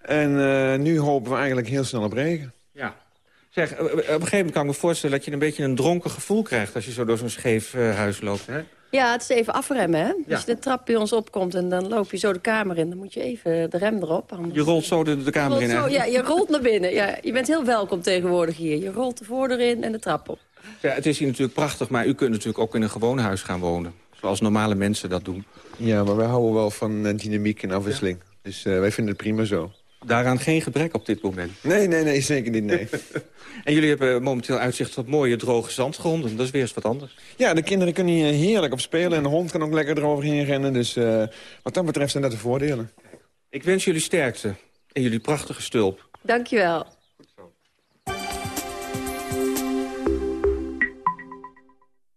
En nu hopen we eigenlijk heel snel op regen. Ja. Zeg, op een gegeven moment kan ik me voorstellen... dat je een beetje een dronken gevoel krijgt... als je zo door zo'n scheef huis loopt, hè? Ja, het is even afremmen, hè? Ja. Als de trap bij ons opkomt en dan loop je zo de kamer in... dan moet je even de rem erop. Anders... Je rolt zo de, de kamer in, hè? ja, je rolt naar binnen. Ja, je bent heel welkom tegenwoordig hier. Je rolt de voordeur in en de trap op. Ja, het is hier natuurlijk prachtig, maar u kunt natuurlijk ook in een gewoon huis gaan wonen. Zoals normale mensen dat doen. Ja, maar wij houden wel van dynamiek en afwisseling. Ja. Dus uh, wij vinden het prima zo. Daaraan geen gebrek op dit moment? Nee, nee, nee, zeker niet, nee. en jullie hebben momenteel uitzicht op mooie droge zandgronden. Dat is weer eens wat anders. Ja, de kinderen kunnen hier heerlijk op spelen. En de hond kan ook lekker eroverheen rennen. Dus uh, wat dat betreft zijn dat de voordelen. Ik wens jullie sterkte en jullie prachtige stulp. Dankjewel.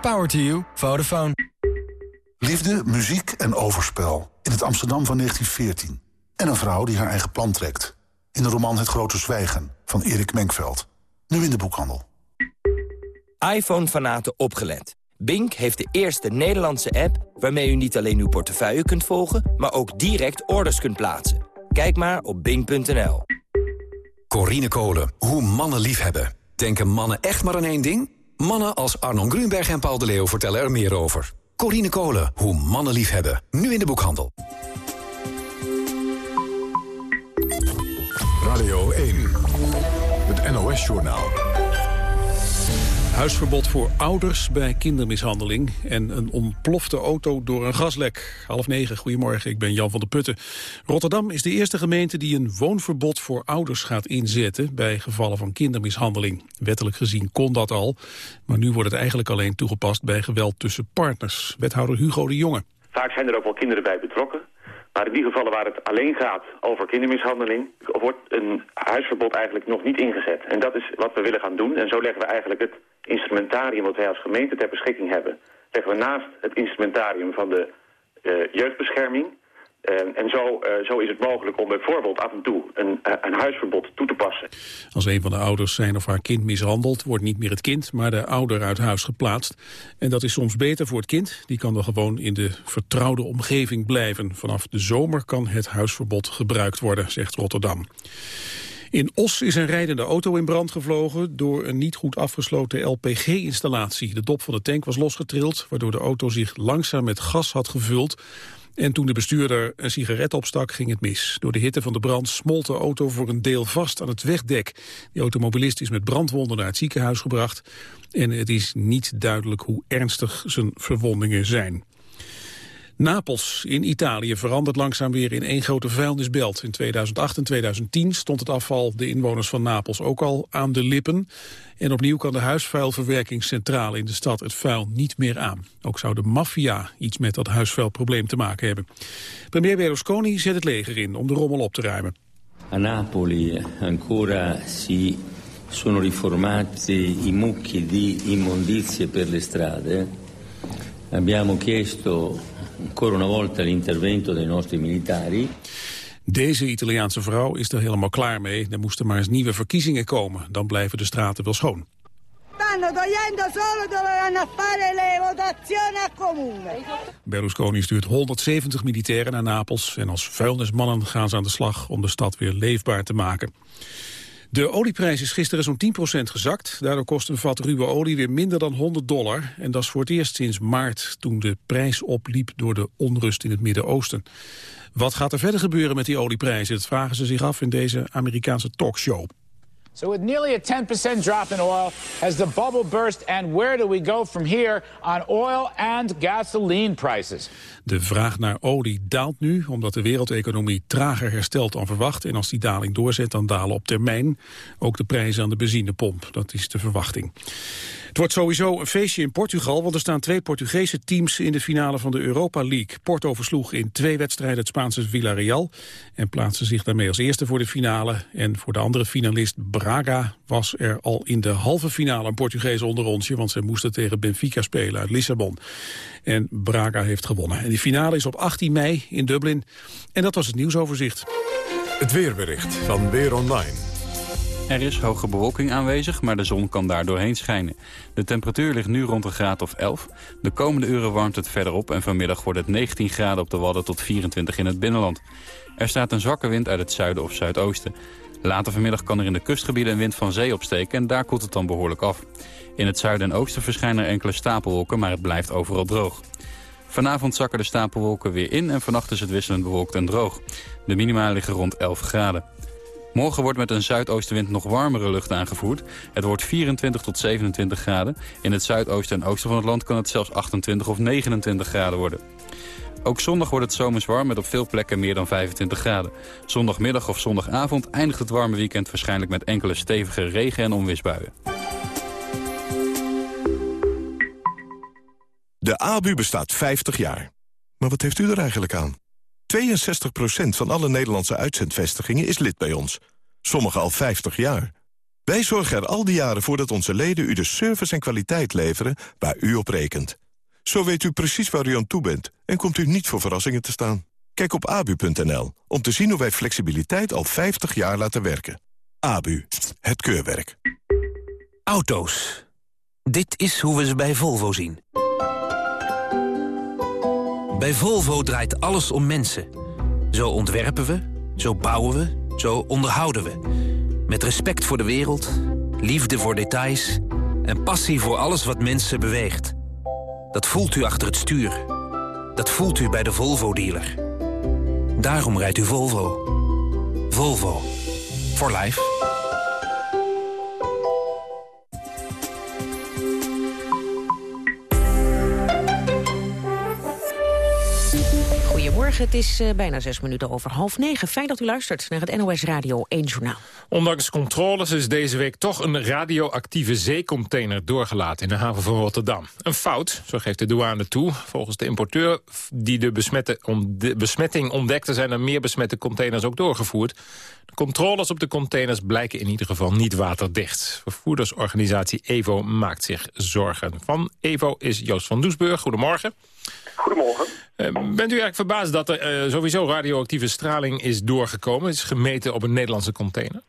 Power to you. Vodafone. Liefde, muziek en overspel in het Amsterdam van 1914. En een vrouw die haar eigen plan trekt. In de roman Het Grote Zwijgen van Erik Menkveld. Nu in de boekhandel. iPhone-fanaten opgelet. Bink heeft de eerste Nederlandse app waarmee u niet alleen uw portefeuille kunt volgen... maar ook direct orders kunt plaatsen. Kijk maar op bink.nl. Corine Kolen, hoe mannen liefhebben. Denken mannen echt maar aan één ding? Mannen als Arnon Grunberg en Paul de Leeuw vertellen er meer over. Corine Kolen, hoe mannen liefhebben. Nu in de boekhandel. Radio 1, het NOS-journaal. Huisverbod voor ouders bij kindermishandeling en een ontplofte auto door een gaslek. Half negen, goedemorgen, ik ben Jan van der Putten. Rotterdam is de eerste gemeente die een woonverbod voor ouders gaat inzetten bij gevallen van kindermishandeling. Wettelijk gezien kon dat al, maar nu wordt het eigenlijk alleen toegepast bij geweld tussen partners. Wethouder Hugo de Jonge. Vaak zijn er ook wel kinderen bij betrokken. Maar in die gevallen waar het alleen gaat over kindermishandeling... wordt een huisverbod eigenlijk nog niet ingezet. En dat is wat we willen gaan doen. En zo leggen we eigenlijk het instrumentarium wat wij als gemeente ter beschikking hebben... leggen we naast het instrumentarium van de uh, jeugdbescherming... Uh, en zo, uh, zo is het mogelijk om bijvoorbeeld af en toe een, een huisverbod toe te passen. Als een van de ouders zijn of haar kind mishandelt, wordt niet meer het kind, maar de ouder uit huis geplaatst. En dat is soms beter voor het kind. Die kan dan gewoon in de vertrouwde omgeving blijven. Vanaf de zomer kan het huisverbod gebruikt worden, zegt Rotterdam. In Os is een rijdende auto in brand gevlogen door een niet goed afgesloten LPG-installatie. De dop van de tank was losgetrild, waardoor de auto zich langzaam met gas had gevuld. En toen de bestuurder een sigaret opstak, ging het mis. Door de hitte van de brand smolt de auto voor een deel vast aan het wegdek. De automobilist is met brandwonden naar het ziekenhuis gebracht. En het is niet duidelijk hoe ernstig zijn verwondingen zijn. Napels in Italië verandert langzaam weer in één grote vuilnisbelt. In 2008 en 2010 stond het afval de inwoners van Napels ook al aan de lippen. En opnieuw kan de huisvuilverwerkingscentrale in de stad het vuil niet meer aan. Ook zou de maffia iets met dat huisvuilprobleem te maken hebben. Premier Berlusconi zet het leger in om de rommel op te ruimen. A Napoli ancora si sono riformati i mucchi di immondizie per le strade. Abbiamo chiesto ancora una volta l'intervento dei nostri militari. Deze Italiaanse vrouw is er helemaal klaar mee. Er moesten maar eens nieuwe verkiezingen komen. Dan blijven de straten wel schoon. Stanno togliendo solo dove vanno a fare le votazioni a comune. Berlusconi stuurt 170 militairen naar Napels... en als vuilnismannen gaan ze aan de slag om de stad weer leefbaar te maken. De olieprijs is gisteren zo'n 10% gezakt. Daardoor kost een vat ruwe olie weer minder dan 100 dollar. En dat is voor het eerst sinds maart, toen de prijs opliep door de onrust in het Midden-Oosten. Wat gaat er verder gebeuren met die olieprijzen? Dat vragen ze zich af in deze Amerikaanse talkshow. So with nearly a 10% drop in oil, has the bubble burst and where do we go from here on oil and gasoline prices? De vraag naar olie daalt nu omdat de wereldeconomie trager herstelt dan verwacht. En als die daling doorzet, dan dalen op termijn ook de prijzen aan de benzinepomp. Dat is de verwachting. Het wordt sowieso een feestje in Portugal, want er staan twee Portugese teams in de finale van de Europa League. Porto versloeg in twee wedstrijden het Spaanse Villarreal en plaatste zich daarmee als eerste voor de finale. En voor de andere finalist Braga was er al in de halve finale een Portugees onderrondje, want ze moesten tegen Benfica spelen uit Lissabon. En Braga heeft gewonnen. En die finale is op 18 mei in Dublin. En dat was het nieuwsoverzicht. Het weerbericht van Weer Online. Er is hoge bewolking aanwezig, maar de zon kan daar doorheen schijnen. De temperatuur ligt nu rond een graad of 11. De komende uren warmt het verder op en vanmiddag wordt het 19 graden op de Wadden tot 24 in het binnenland. Er staat een zwakke wind uit het zuiden of zuidoosten. Later vanmiddag kan er in de kustgebieden een wind van zee opsteken en daar koelt het dan behoorlijk af. In het zuiden en oosten verschijnen er enkele stapelwolken, maar het blijft overal droog. Vanavond zakken de stapelwolken weer in en vannacht is het wisselend bewolkt en droog. De minima liggen rond 11 graden. Morgen wordt met een zuidoostenwind nog warmere lucht aangevoerd. Het wordt 24 tot 27 graden. In het zuidoosten en oosten van het land kan het zelfs 28 of 29 graden worden. Ook zondag wordt het zomers warm met op veel plekken meer dan 25 graden. Zondagmiddag of zondagavond eindigt het warme weekend waarschijnlijk met enkele stevige regen- en onweersbuien. De ABU bestaat 50 jaar. Maar wat heeft u er eigenlijk aan? 62% van alle Nederlandse uitzendvestigingen is lid bij ons. Sommige al 50 jaar. Wij zorgen er al die jaren voor dat onze leden u de service en kwaliteit leveren waar u op rekent. Zo weet u precies waar u aan toe bent en komt u niet voor verrassingen te staan. Kijk op abu.nl om te zien hoe wij flexibiliteit al 50 jaar laten werken. ABU, het keurwerk. Auto's. Dit is hoe we ze bij Volvo zien. Bij Volvo draait alles om mensen. Zo ontwerpen we, zo bouwen we, zo onderhouden we. Met respect voor de wereld, liefde voor details... en passie voor alles wat mensen beweegt. Dat voelt u achter het stuur. Dat voelt u bij de Volvo-dealer. Daarom rijdt u Volvo. Volvo. For life. Goedemorgen, het is uh, bijna zes minuten over half negen. Fijn dat u luistert naar het NOS Radio 1 Journaal. Ondanks controles is deze week toch een radioactieve zeecontainer doorgelaten in de haven van Rotterdam. Een fout, zo geeft de douane toe. Volgens de importeur die de, de besmetting ontdekte zijn er meer besmette containers ook doorgevoerd. De controles op de containers blijken in ieder geval niet waterdicht. Vervoerdersorganisatie EVO maakt zich zorgen. Van EVO is Joost van Doesburg. Goedemorgen. Goedemorgen. Uh, bent u eigenlijk verbaasd dat er uh, sowieso radioactieve straling is doorgekomen? Het is gemeten op een Nederlandse container?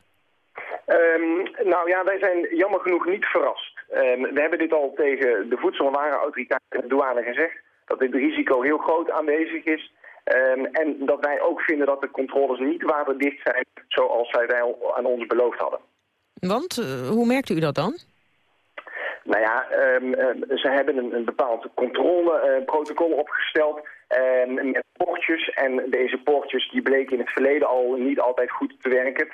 Um, nou ja, wij zijn jammer genoeg niet verrast. Um, we hebben dit al tegen de Voedsel- en Warenautoriteit en de douane gezegd... dat dit risico heel groot aanwezig is. Um, en dat wij ook vinden dat de controles niet waterdicht zijn... zoals zij wel aan ons beloofd hadden. Want, uh, hoe merkte u dat dan? Nou ja, um, uh, ze hebben een, een bepaald controleprotocol uh, opgesteld um, met poortjes. En deze poortjes die bleken in het verleden al niet altijd goed te werken.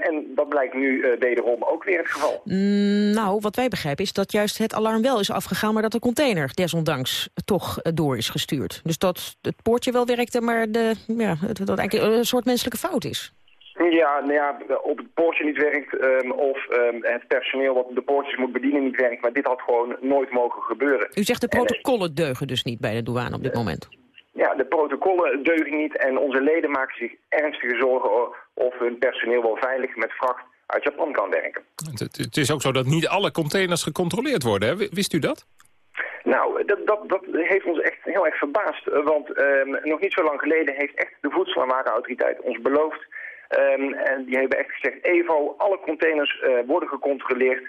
En dat blijkt nu uh, wederom ook weer het geval. Mm, nou, wat wij begrijpen is dat juist het alarm wel is afgegaan... maar dat de container desondanks toch door is gestuurd. Dus dat het poortje wel werkte, maar de, ja, dat eigenlijk een soort menselijke fout is. Ja, nou ja, op het poortje niet werkt um, of um, het personeel wat de poortjes moet bedienen niet werkt. Maar dit had gewoon nooit mogen gebeuren. U zegt de protocollen deugen dus niet bij de douane op dit moment? Ja, de protocollen deugen niet en onze leden maken zich ernstige zorgen of hun personeel wel veilig met vracht uit Japan kan werken. Het, het is ook zo dat niet alle containers gecontroleerd worden, hè? Wist u dat? Nou, dat, dat, dat heeft ons echt heel erg verbaasd. Want um, nog niet zo lang geleden heeft echt de Voedsel- en Warenautoriteit ons beloofd Um, en die hebben echt gezegd, Evo, alle containers uh, worden gecontroleerd.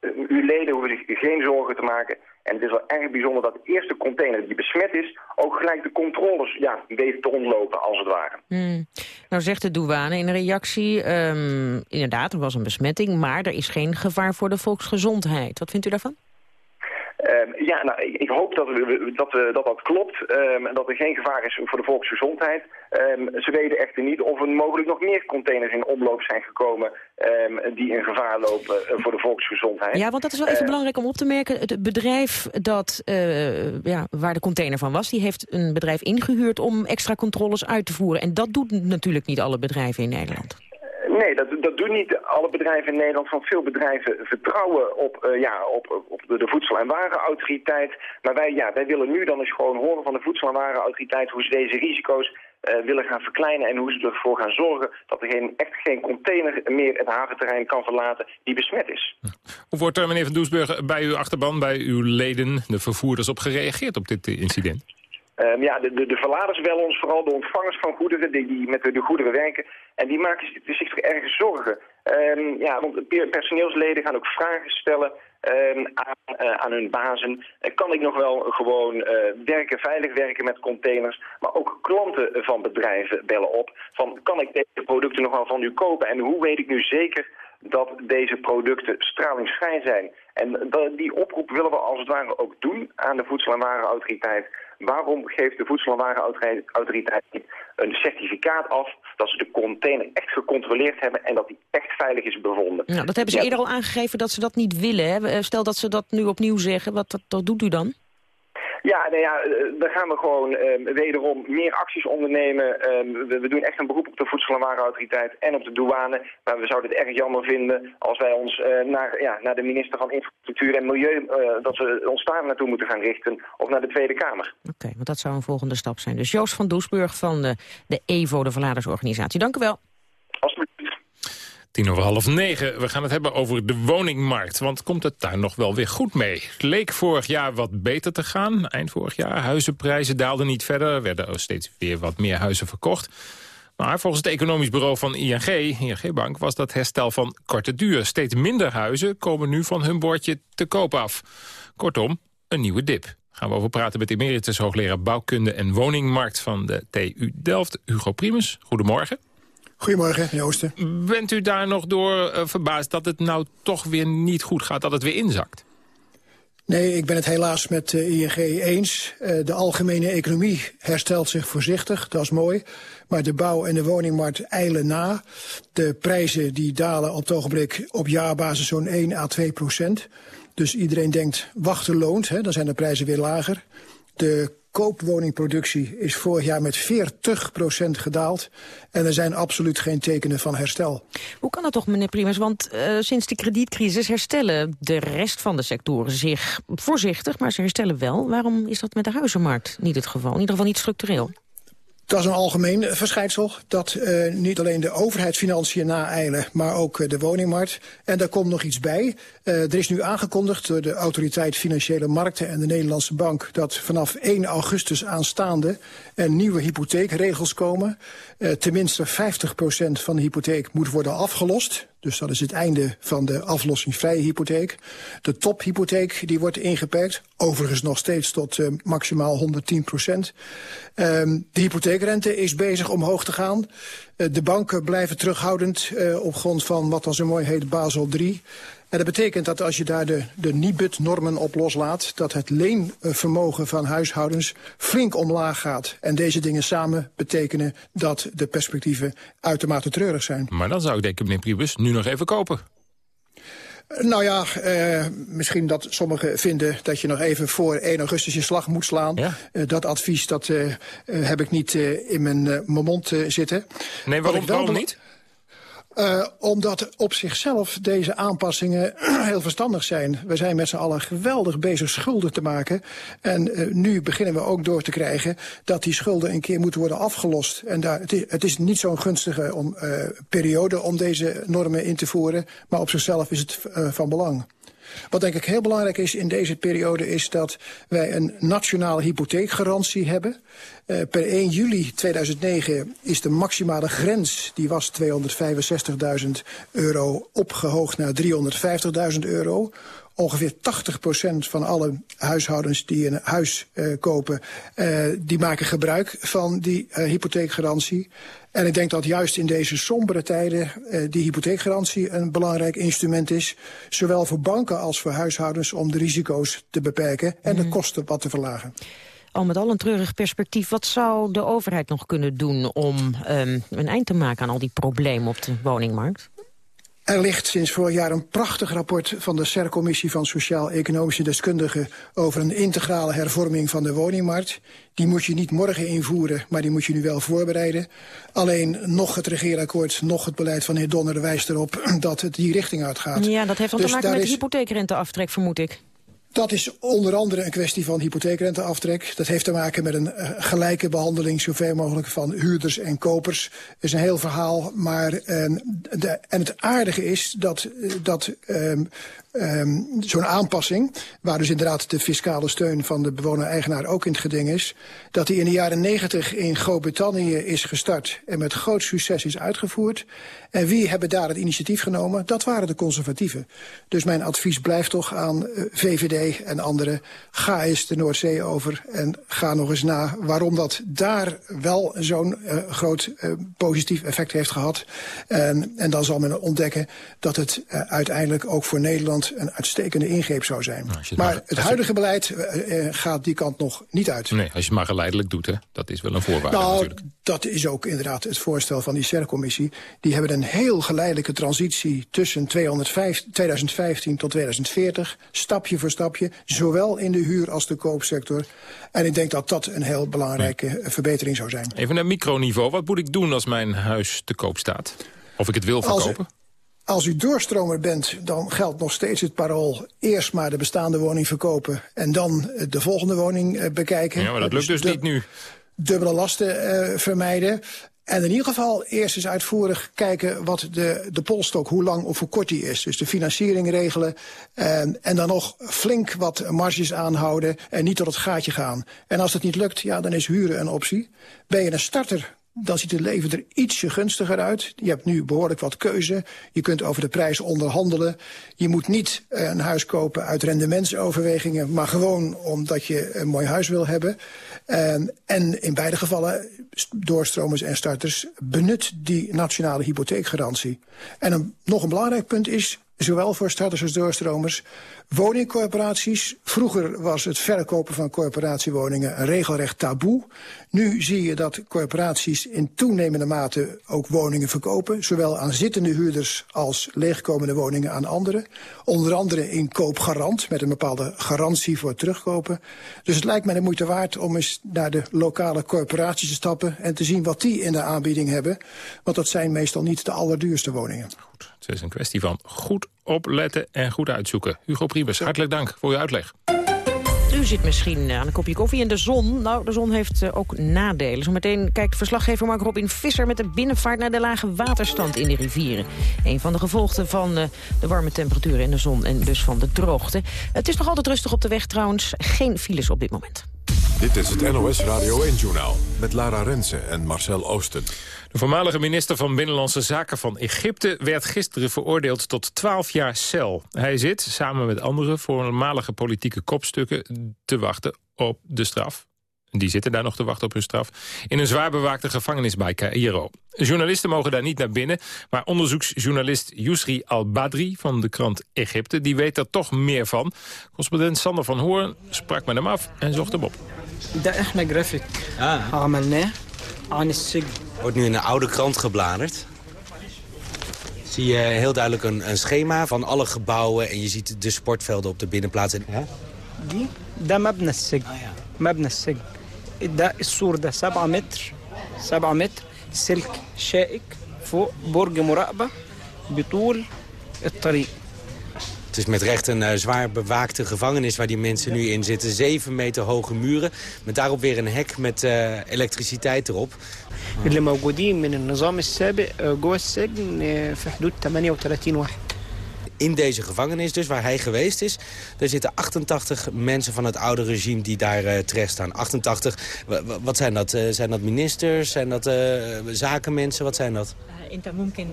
Uh, uw leden hoeven zich geen zorgen te maken. En het is wel erg bijzonder dat de eerste container die besmet is... ook gelijk de controles ja, weet te rondlopen, als het ware. Hmm. Nou zegt de douane in reactie... Um, inderdaad, er was een besmetting... maar er is geen gevaar voor de volksgezondheid. Wat vindt u daarvan? Um, ja, nou, ik, ik hoop dat, we, dat, we, dat dat klopt um, en dat er geen gevaar is voor de volksgezondheid. Um, ze weten echter niet of er mogelijk nog meer containers in omloop zijn gekomen die in gevaar lopen uh, voor de volksgezondheid. Ja, want dat is wel even uh, belangrijk om op te merken. Het bedrijf dat, uh, ja, waar de container van was, die heeft een bedrijf ingehuurd om extra controles uit te voeren. En dat doen natuurlijk niet alle bedrijven in Nederland. Nee, dat, dat doen niet alle bedrijven in Nederland. Want veel bedrijven vertrouwen op, uh, ja, op, op de, Voedsel- en Warenautoriteit. Maar wij, ja, wij willen nu dan eens gewoon horen van de Voedsel- en Warenautoriteit... hoe ze deze risico's uh, willen gaan verkleinen en hoe ze ervoor gaan zorgen... dat er geen, echt geen container meer het haventerrein kan verlaten die besmet is. Hoe wordt er, meneer Van Doesburg, bij uw achterban, bij uw leden, de vervoerders... op gereageerd op dit incident? Um, ja, de, de, de verladers bellen ons vooral, de ontvangers van goederen, die, die met de, de goederen werken. En die maken zich toch erg zorgen. Um, ja, want personeelsleden gaan ook vragen stellen um, aan, uh, aan hun bazen. Uh, kan ik nog wel gewoon uh, werken, veilig werken met containers? Maar ook klanten van bedrijven bellen op. Van, kan ik deze producten nog wel van u kopen? En hoe weet ik nu zeker dat deze producten stralingsvrij zijn? En die oproep willen we als het ware ook doen aan de Voedsel- en Warenautoriteit. Waarom geeft de Voedsel- en Warenautoriteit een certificaat af dat ze de container echt gecontroleerd hebben en dat die echt veilig is bevonden? Nou, dat hebben ze ja. eerder al aangegeven dat ze dat niet willen. Hè? Stel dat ze dat nu opnieuw zeggen, wat, wat, wat doet u dan? Ja, nou ja, dan gaan we gewoon uh, wederom meer acties ondernemen. Uh, we, doen echt een beroep op de Voedsel- en Warenautoriteit en op de douane. Maar we zouden het erg jammer vinden als wij ons uh, naar, ja, naar de minister van Infrastructuur en Milieu... dat we ons daar naartoe moeten gaan richten of naar de Tweede Kamer. Oké, want dat zou een volgende stap zijn. Dus Joost van Doesburg van de, de EVO, de Verladersorganisatie. Dank u wel. Tien over half negen. We gaan het hebben over de woningmarkt. Want komt het daar nog wel weer goed mee? Het leek vorig jaar wat beter te gaan. Eind vorig jaar. Huizenprijzen daalden niet verder. Er werden steeds weer wat meer huizen verkocht. Maar volgens het economisch bureau van ING, ING Bank... was dat herstel van korte duur. Steeds minder huizen komen nu van hun bordje te koop af. Kortom, een nieuwe dip. Gaan we over praten met emeritus hoogleraar bouwkunde en woningmarkt van de TU Delft, Hugo Primus. Goedemorgen. Goedemorgen, Joosten. Bent u daar nog door uh, verbaasd dat het nou toch weer niet goed gaat, dat het weer inzakt? Nee, ik ben het helaas met uh, ING eens. Uh, de algemene economie herstelt zich voorzichtig, dat is mooi. Maar de bouw- en de woningmarkt eilen na. De prijzen die dalen op het ogenblik op jaarbasis zo'n 1 à 2 procent. Dus iedereen denkt, wachten loont, hè, dan zijn de prijzen weer lager. De koopwoningproductie is vorig jaar met 40% gedaald. En er zijn absoluut geen tekenen van herstel. Hoe kan dat toch, meneer Primus? Want uh, sinds de kredietcrisis herstellen de rest van de sectoren zich voorzichtig, maar ze herstellen wel. Waarom is dat met de huizenmarkt niet het geval? In ieder geval niet structureel. Dat is een algemeen verschijnsel. Dat uh, niet alleen de overheidsfinanciën naeilen, maar ook uh, de woningmarkt. En daar komt nog iets bij. Uh, er is nu aangekondigd door de Autoriteit Financiële Markten en de Nederlandse Bank... dat vanaf 1 augustus aanstaande nieuwe hypotheekregels komen. tenminste 50% van de hypotheek moet worden afgelost. Dus dat is het einde van de aflossingvrije hypotheek. De tophypotheek die wordt ingeperkt. Overigens nog steeds tot uh, maximaal 110 procent. Um, de hypotheekrente is bezig omhoog te gaan. Uh, de banken blijven terughoudend uh, op grond van wat als een mooi heet Basel 3. En dat betekent dat als je daar de, de NIBUD-normen op loslaat... dat het leenvermogen van huishoudens flink omlaag gaat. En deze dingen samen betekenen dat de perspectieven uitermate treurig zijn. Maar dan zou ik denken, meneer Priebus, nu nog even kopen. Nou ja, uh, misschien dat sommigen vinden dat je nog even voor 1 augustus je slag moet slaan. Ja? Uh, dat advies dat, uh, heb ik niet in mijn, mijn mond zitten. Nee, waarom, waarom niet? Uh, omdat op zichzelf deze aanpassingen heel verstandig zijn. We zijn met z'n allen geweldig bezig schulden te maken. En uh, nu beginnen we ook door te krijgen dat die schulden een keer moeten worden afgelost. En daar, het, is, het is niet zo'n gunstige om, uh, periode om deze normen in te voeren. Maar op zichzelf is het van belang. Wat denk ik heel belangrijk is in deze periode is dat wij een nationale hypotheekgarantie hebben. Uh, per 1 juli 2009 is de maximale grens, die was 265.000 euro, opgehoogd naar 350.000 euro. Ongeveer 80% van alle huishoudens die een huis uh, kopen... Uh, die maken gebruik van die hypotheekgarantie. En ik denk dat juist in deze sombere tijden uh, die hypotheekgarantie een belangrijk instrument is. Zowel voor banken als voor huishoudens om de risico's te beperken en de kosten wat te verlagen. Al met al een treurig perspectief. Wat zou de overheid nog kunnen doen om um, een eind te maken aan al die problemen op de woningmarkt? Er ligt sinds vorig jaar een prachtig rapport van de SER-commissie van Sociaal-Economische Deskundigen over een integrale hervorming van de woningmarkt. Die moet je niet morgen invoeren, maar die moet je nu wel voorbereiden. Alleen nog het regeerakkoord, nog het beleid van heer Donner wijst erop dat het die richting uitgaat. Ja, dat heeft dan dus te maken met is... de hypotheekrenteaftrek, vermoed ik. Dat is onder andere een kwestie van hypotheekrenteaftrek. Dat heeft te maken met een uh, gelijke behandeling zoveel mogelijk van huurders en kopers. Dat is een heel verhaal, maar de, en het aardige is dat, dat uh, um, zo'n aanpassing, waar dus inderdaad de fiscale steun van de bewoner-eigenaar ook in het geding is, dat die in de jaren negentig in Groot-Brittannië is gestart en met groot succes is uitgevoerd. En wie hebben daar het initiatief genomen? Dat waren de conservatieven. Dus mijn advies blijft toch aan uh, VVD en anderen. Ga eens de Noordzee over en ga nog eens na waarom dat daar wel zo'n uh, groot uh, positief effect heeft gehad. En, en dan zal men ontdekken dat het uiteindelijk ook voor Nederland een uitstekende ingreep zou zijn. Nou, maar, maar het huidige je... beleid uh, gaat die kant nog niet uit. Nee, als je het maar geleidelijk doet, hè? dat is wel een voorwaarde nou, natuurlijk. Dat is ook inderdaad het voorstel van die CER-commissie. Die hebben een heel geleidelijke transitie tussen 205, 2015 tot 2040. Stapje voor stapje, zowel in de huur- als de koopsector. En ik denk dat dat een heel belangrijke nee. verbetering zou zijn. Even naar microniveau. Wat moet ik doen als mijn huis te koop staat? Of ik het wil verkopen? Als, u doorstromer bent, dan geldt nog steeds het parool... eerst maar de bestaande woning verkopen en dan de volgende woning bekijken. Ja, maar dat lukt dus, dus niet nu. Dubbele lasten uh, vermijden. En in ieder geval eerst eens uitvoerig kijken wat de, de polstok, hoe lang of hoe kort die is. Dus de financiering regelen en, en dan nog flink wat marges aanhouden en niet tot het gaatje gaan. En als het niet lukt, ja, dan is huren een optie. Ben je een starter dan ziet het leven er ietsje gunstiger uit. Je hebt nu behoorlijk wat keuze. Je kunt over de prijs onderhandelen. Je moet niet eh, een huis kopen uit rendementsoverwegingen... maar gewoon omdat je een mooi huis wil hebben. En, en in beide gevallen, doorstromers en starters... benut die nationale hypotheekgarantie. En nog een belangrijk punt is zowel voor starters als doorstromers. Woningcorporaties. Vroeger was het verkopen van corporatiewoningen een regelrecht taboe. Nu zie je dat corporaties in toenemende mate ook woningen verkopen. Zowel aan zittende huurders als leegkomende woningen aan anderen. Onder andere in koopgarant met een bepaalde garantie voor terugkopen. Dus het lijkt mij de moeite waard om eens naar de lokale corporaties te stappen... en te zien wat die in de aanbieding hebben. Want dat zijn meestal niet de allerduurste woningen. Goed, het is een kwestie van goed opletten en goed uitzoeken. Hugo Priebus, hartelijk dank voor uw uitleg. U zit misschien aan een kopje koffie in de zon. Nou, de zon heeft eh, ook nadelen. Zometeen kijkt verslaggever Mark Robin Visser met de binnenvaart naar de lage waterstand in de rivieren. Een van de gevolgen van eh, de warme temperaturen in de zon en dus van de droogte. Het is nog altijd rustig op de weg trouwens. Geen files op dit moment. Dit is het NOS Radio 1-journaal met Lara Rensen en Marcel Oosten. De voormalige minister van Binnenlandse Zaken van Egypte... werd gisteren veroordeeld tot 12 jaar cel. Hij zit, samen met andere voormalige politieke kopstukken... te wachten op de straf. Die zitten daar nog te wachten op hun straf. In een zwaar bewaakte gevangenis bij Cairo. Journalisten mogen daar niet naar binnen. Maar onderzoeksjournalist Yusri Al-Badri van de krant Egypte... die weet daar toch meer van. Correspondent Sander van Hoorn sprak met hem af en zocht hem op. Dat is graphic. Ah. Wordt nu in een oude krant gebladerd. Zie je heel duidelijk een, een schema van alle gebouwen... en je ziet de sportvelden op de binnenplaats. Ah, ja? Dat mabna sig. Mabna sig. Dat is de 7 meter. 7 meter. Silk, shaik, voor Borg Muraba, betoel, het. Het is met recht een uh, zwaar bewaakte gevangenis waar die mensen nu in zitten. Zeven meter hoge muren, met daarop weer een hek met uh, elektriciteit erop. اللي موجودين من النظام السابق جوه السجن في حدود 38 واحد in deze gevangenis dus, waar hij geweest is... er zitten 88 mensen van het oude regime die daar uh, terecht staan. 88, wat zijn dat? Uh, zijn dat ministers? Zijn dat uh, zakenmensen? Wat zijn dat? انت ممكن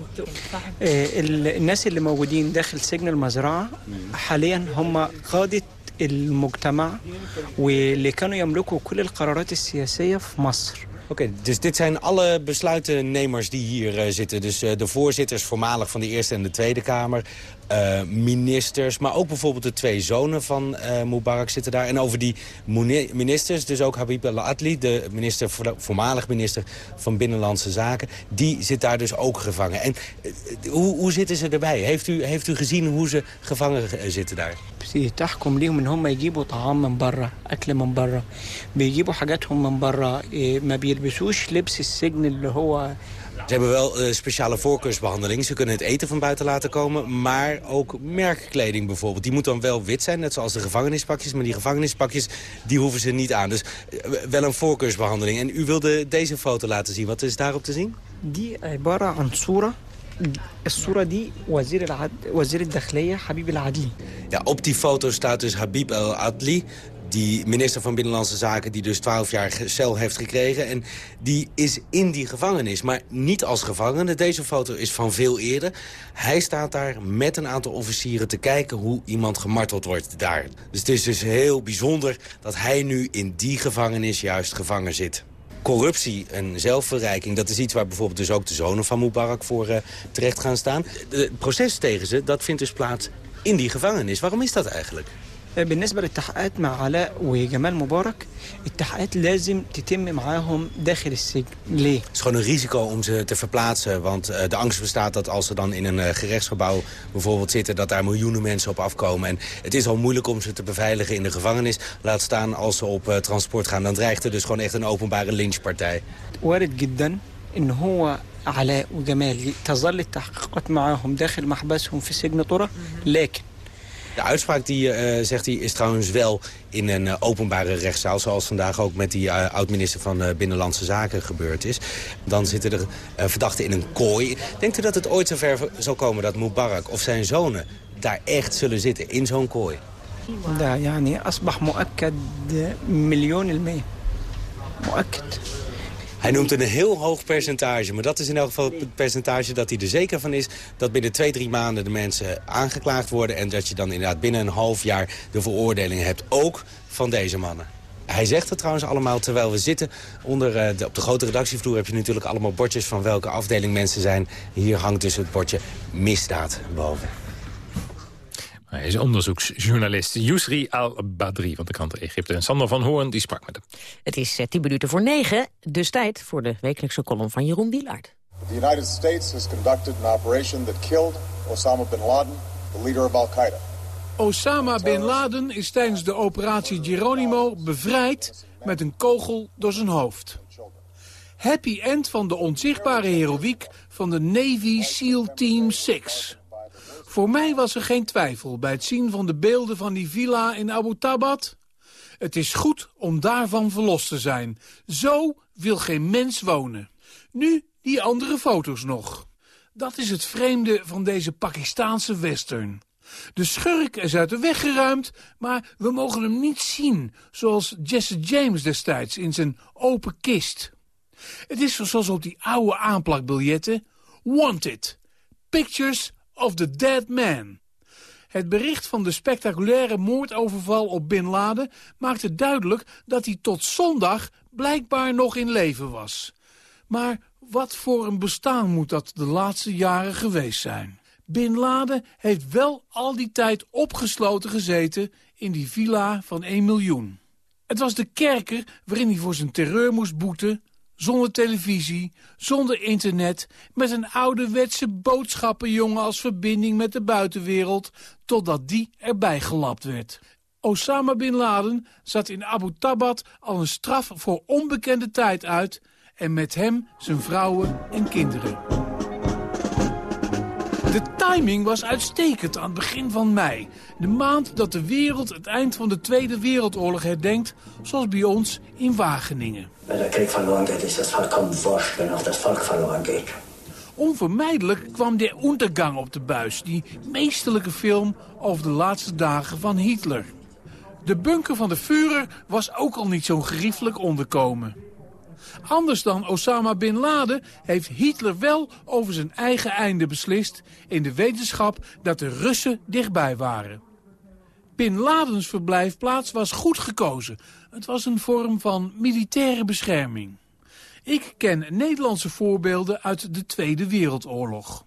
الناس اللي موجودين داخل سجن المزرعه حاليا هم قاده المجتمع واللي كانوا يملكوا كل القرارات السياسيه في مصر Oké, okay, dus dit zijn alle besluitennemers die hier uh, zitten. Dus uh, de voorzitters voormalig van de Eerste en de Tweede Kamer. Uh, ministers, maar ook bijvoorbeeld de twee zonen van Mubarak zitten daar. En over die ministers, dus ook Habib al-Adli, de minister, voormalig minister van Binnenlandse Zaken. Die zit daar dus ook gevangen. En hoe, hoe zitten ze erbij? Heeft u, heeft u gezien hoe ze gevangen zitten daar? تحكم ليهم ان هم يجيبوا طعام من بره اكل من بره بيجيبوا حاجاتهم من بره ما بيلبسوش لبس السجن اللي هو Ze hebben wel uh, speciale voorkeursbehandeling. Ze kunnen het eten van buiten laten komen. Maar ook merkkleding bijvoorbeeld. Die moet dan wel wit zijn, net zoals de gevangenispakjes. Maar die gevangenispakjes die hoeven ze niet aan. Dus uh, wel een voorkeursbehandeling. En u wilde deze foto laten zien. Wat is daarop te zien? Die عبارة عن صورة الصورة دي وزير العد... وزير الداخلية حبيب العدلي. Ja, op die foto staat dus Habib el-Adli, die minister van Binnenlandse Zaken... die dus 12 jaar cel heeft gekregen. En die is in die gevangenis, maar niet als gevangene. Deze foto is van veel eerder. Hij staat daar met een aantal officieren te kijken... hoe iemand gemarteld wordt daar. Dus het is dus heel bijzonder dat hij nu in die gevangenis juist gevangen zit corruptie en zelfverrijking... dat is iets waar bijvoorbeeld dus ook de zonen van Mubarak voor uh, terecht gaan staan. Het proces tegen ze, dat vindt dus plaats in die gevangenis. Waarom is dat eigenlijk? بالنسبة للتحقيقات مع علاء وجمال مبارك التحقيقات لازم تتم معاهم داخل السجن ليه؟ Het is gewoon een risico om ze te verplaatsen. Want uh, de angst bestaat dat als ze dan in een uh, gerechtsgebouw bijvoorbeeld zitten... dat daar miljoenen mensen op afkomen. En het is al moeilijk om ze te beveiligen in de gevangenis. Laat staan als ze op uh, transport gaan. Dan dreigt er dus gewoon echt een openbare lynchpartij. وارد جدا ان هو علاء وجمال تظل التحقيقات معاهم داخل محبسهم في سجن طرة لكن de uitspraak die, eh, zegt hij, is trouwens wel in een eh, openbare rechtszaal... zoals vandaag ook met die eh, oud-minister van Binnenlandse Zaken gebeurd is. Dan zitten er verdachten in een kooi. Denkt u dat het ooit zover zal komen dat Mubarak of zijn zonen... daar echt zullen zitten, in zo'n kooi? Ja, ja, nee. Asbach mu'akkad miljoenen mee. Mu'akkad hij noemt een heel hoog percentage. Maar dat is in elk geval het percentage dat hij er zeker van is... dat binnen twee, drie maanden de mensen aangeklaagd worden... en dat je dan inderdaad binnen een half jaar de veroordelingen hebt. Ook van deze mannen. Hij zegt het trouwens allemaal terwijl we zitten. Onder, de, op de grote redactievloer heb je natuurlijk allemaal bordjes... van welke afdeling mensen zijn. Hier hangt dus het bordje misdaad boven. Hij is onderzoeksjournalist Yusri al-Badri van de krant Egypte. En Sander van Hoorn die sprak met hem. Het is eh, tien minuten voor negen, dus tijd voor de wekelijkse column van Jeroen Wielaert. The United States has conducted an operation that killed Osama bin Laden, the leader of Al-Qaeda. Osama bin Laden is tijdens de operatie Geronimo bevrijd met een kogel door zijn hoofd. Happy end van de onzichtbare heroïek van de Navy SEAL Team 6. Voor mij was er geen twijfel bij het zien van de beelden van die villa in Abu Tabat. Het is goed om daarvan verlost te zijn. Zo wil geen mens wonen. Nu die andere foto's nog. Dat is het vreemde van deze Pakistaanse western. De schurk is uit de weg geruimd, maar we mogen hem niet zien... zoals Jesse James destijds in zijn open kist. Het is zoals op die oude aanplakbiljetten. Wanted. Pictures of the Dead Man. Het bericht van de spectaculaire moordoverval op Bin Laden maakte duidelijk dat hij tot zondag blijkbaar nog in leven was. Maar wat voor een bestaan moet dat de laatste jaren geweest zijn? Bin Laden heeft wel al die tijd opgesloten gezeten in die villa van 1 miljoen. Het was de kerker waarin hij voor zijn terreur moest boeten zonder televisie, zonder internet, met een ouderwetse boodschappenjongen als verbinding met de buitenwereld, totdat die erbij gelapt werd. Osama Bin Laden zat in Abu Tabat al een straf voor onbekende tijd uit en met hem zijn vrouwen en kinderen. De timing was uitstekend aan het begin van mei. De maand dat de wereld het eind van de Tweede Wereldoorlog herdenkt... zoals bij ons in Wageningen. Wenn der Krieg verloren geht, ist das vollkommen wurscht, wenn das Volk verloren geht. Onvermijdelijk kwam de Untergang op de buis, die meesterlijke film over de laatste dagen van Hitler. De bunker van de Führer was ook al niet zo'n geriefelijk onderkomen. Anders dan Osama Bin Laden heeft Hitler wel over zijn eigen einde beslist... in de wetenschap dat de Russen dichtbij waren. Bin Ladens verblijfplaats was goed gekozen. Het was een vorm van militaire bescherming. Ik ken Nederlandse voorbeelden uit de Tweede Wereldoorlog.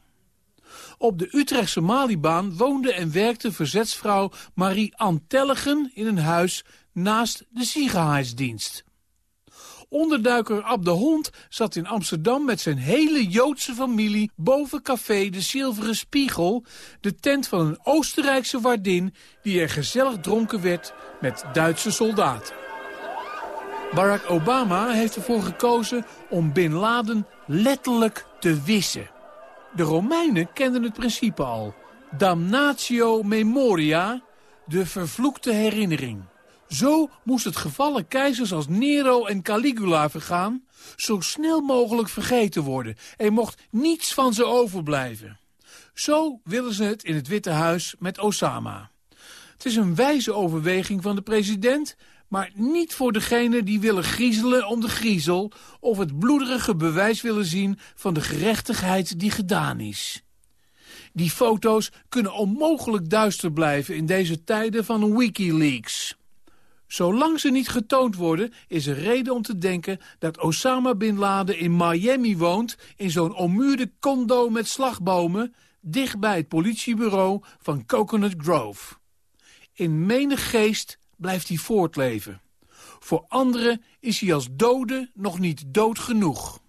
Op de Utrechtse Malibaan woonde en werkte verzetsvrouw Marie Antellegen in een huis naast de ziekenhuisdienst. Onderduiker Ab de Hond zat in Amsterdam met zijn hele Joodse familie boven café De Zilveren Spiegel, de tent van een Oostenrijkse waardin die er gezellig dronken werd met Duitse soldaten. Barack Obama heeft ervoor gekozen om Bin Laden letterlijk te wissen. De Romeinen kenden het principe al. Damnatio memoria, de vervloekte herinnering. Zo moest het gevallen keizers als Nero en Caligula vergaan... zo snel mogelijk vergeten worden. Er mocht niets van ze overblijven. Zo willen ze het in het Witte Huis met Osama. Het is een wijze overweging van de president... maar niet voor degene die willen griezelen om de griezel... of het bloederige bewijs willen zien van de gerechtigheid die gedaan is. Die foto's kunnen onmogelijk duister blijven in deze tijden van Wikileaks... Zolang ze niet getoond worden, is er reden om te denken dat Osama Bin Laden in Miami woont... in zo'n ommuurde condo met slagbomen, dicht bij het politiebureau van Coconut Grove. In menig geest blijft hij voortleven. Voor anderen is hij als dode nog niet dood genoeg.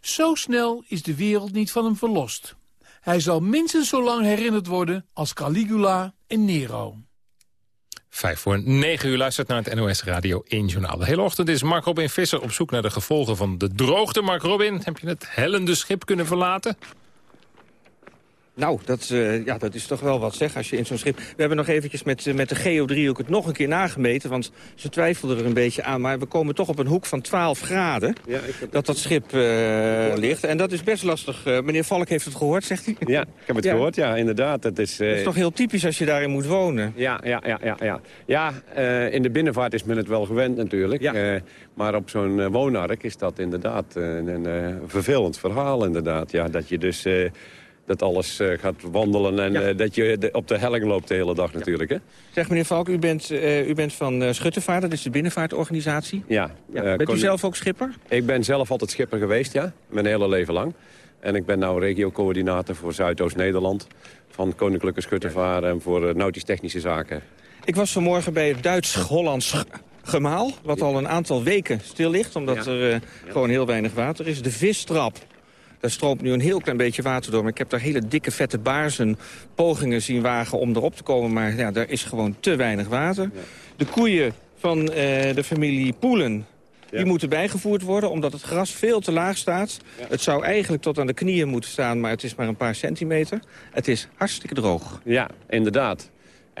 Zo snel is de wereld niet van hem verlost. Hij zal minstens zo lang herinnerd worden als Caligula en Nero. Vijf voor negen uur luistert naar het NOS Radio 1 Journaal. De hele ochtend is Mark Robin Visser op zoek naar de gevolgen van de droogte. Mark Robin, heb je het hellende schip kunnen verlaten? Nou, dat, eh, ja, dat is toch wel wat zeg als je in zo'n schip... We hebben nog eventjes met, eh, met de geodriehoek het nog een keer nagemeten... want ze twijfelden er een beetje aan, maar we komen toch op een hoek van 12 graden... Ja, dat dat schip uh, ligt. En dat is best lastig. meneer Valk heeft het gehoord, zegt hij? Ja, ik heb het gehoord, ja, inderdaad. Dat is, dat is toch heel typisch als je daarin moet wonen? Ja, ja, ja, ja. Ja, ja in de binnenvaart is men het wel gewend natuurlijk. Ja. maar op zo'n woonark is dat inderdaad een, een vervelend verhaal, inderdaad. Ja, dat je dus dat alles uh, gaat wandelen en uh, dat je op de helling loopt de hele dag natuurlijk. Hè? Zeg meneer Valk, u bent, uh, u bent van Schuttevaart, dat is de binnenvaartorganisatie. Ja. ja. bent u zelf ook schipper? Ik ben zelf altijd schipper geweest, ja. Mijn hele leven lang. En ik ben nu regiocoördinator voor Zuidoost-Nederland... van Koninklijke Schuttevaart en voor nautisch-technische zaken. Ik was vanmorgen bij het Duits-Hollands gemaal... wat al een aantal weken stil ligt, omdat er gewoon heel weinig water is. De vistrap daar stroomt nu een heel klein beetje water door. Maar ik heb daar hele dikke vette baarzen pogingen zien wagen om erop te komen. Maar ja, daar is gewoon te weinig water. De koeien van eh, de familie Poelen... Die moeten bijgevoerd worden, omdat het gras veel te laag staat. Het zou eigenlijk tot aan de knieën moeten staan, maar het is maar een paar centimeter. Het is hartstikke droog. Ja, inderdaad.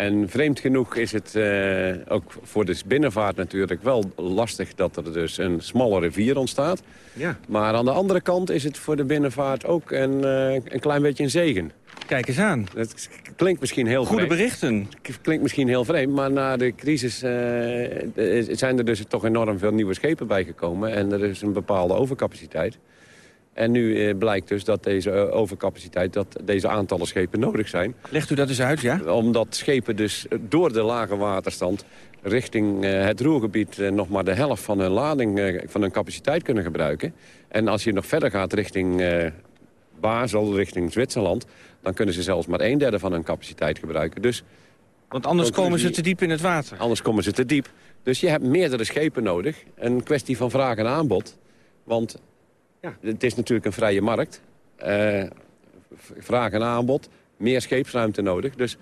En vreemd genoeg is het uh, ook voor de binnenvaart natuurlijk wel lastig... dat er dus een smalle rivier ontstaat. Ja. Maar aan de andere kant is het voor de binnenvaart ook een, uh, een klein beetje een zegen. Kijk eens aan. Het klinkt misschien heel Goede vreemd. berichten. klinkt misschien heel vreemd, maar na de crisis uh, zijn er dus toch enorm veel nieuwe schepen bijgekomen. En er is een bepaalde overcapaciteit. En nu eh, blijkt dus dat deze eh, overcapaciteit, dat deze aantallen schepen nodig zijn. Legt u dat eens uit, ja? Omdat schepen dus door de lage waterstand richting uh, het Roergebied nog maar de helft van hun lading, van hun capaciteit kunnen gebruiken. En als je nog verder gaat richting Basel, richting Zwitserland... dan kunnen ze zelfs maar een derde van hun capaciteit gebruiken. Dus, Want anders komen ze te diep in het water? Anders komen ze te diep. Dus je hebt meerdere schepen nodig. Een kwestie van vraag en aanbod. Want ja. Het is natuurlijk een vrije markt. Uh, vraag en aanbod, meer scheepsruimte nodig. Dus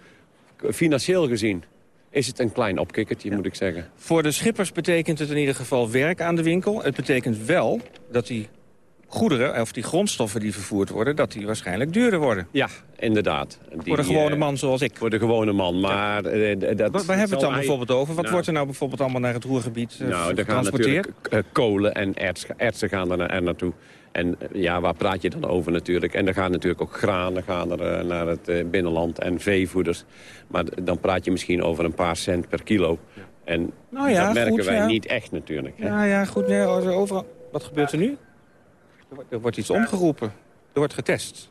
financieel gezien is het een klein opkikkertje, moet ik zeggen. Voor de schippers betekent het in ieder geval werk aan de winkel. Het betekent wel dat die goederen, of die grondstoffen die vervoerd worden... dat die waarschijnlijk duurder worden. Ja, inderdaad. Die, voor de gewone eh, man zoals ik. Voor de gewone man, maar... Ja. Uh, dat Waar, hebben we het dan bijvoorbeeld over? Wat nou, wordt er nou bijvoorbeeld allemaal naar het Roergebied uh, nou, getransporteerd? Gaan natuurlijk, kolen en erts, ertsen gaan er, er naartoe. En ja, waar praat je dan over natuurlijk? En er gaan natuurlijk ook granen gaan er, naar het binnenland en veevoeders. Maar dan praat je misschien over een paar cent per kilo. En nou ja, dat merken goed, wij ja. niet echt natuurlijk. Hè? Ja, ja, goed. Nee, overal. Wat gebeurt er nu? Er wordt iets omgeroepen. Er wordt getest.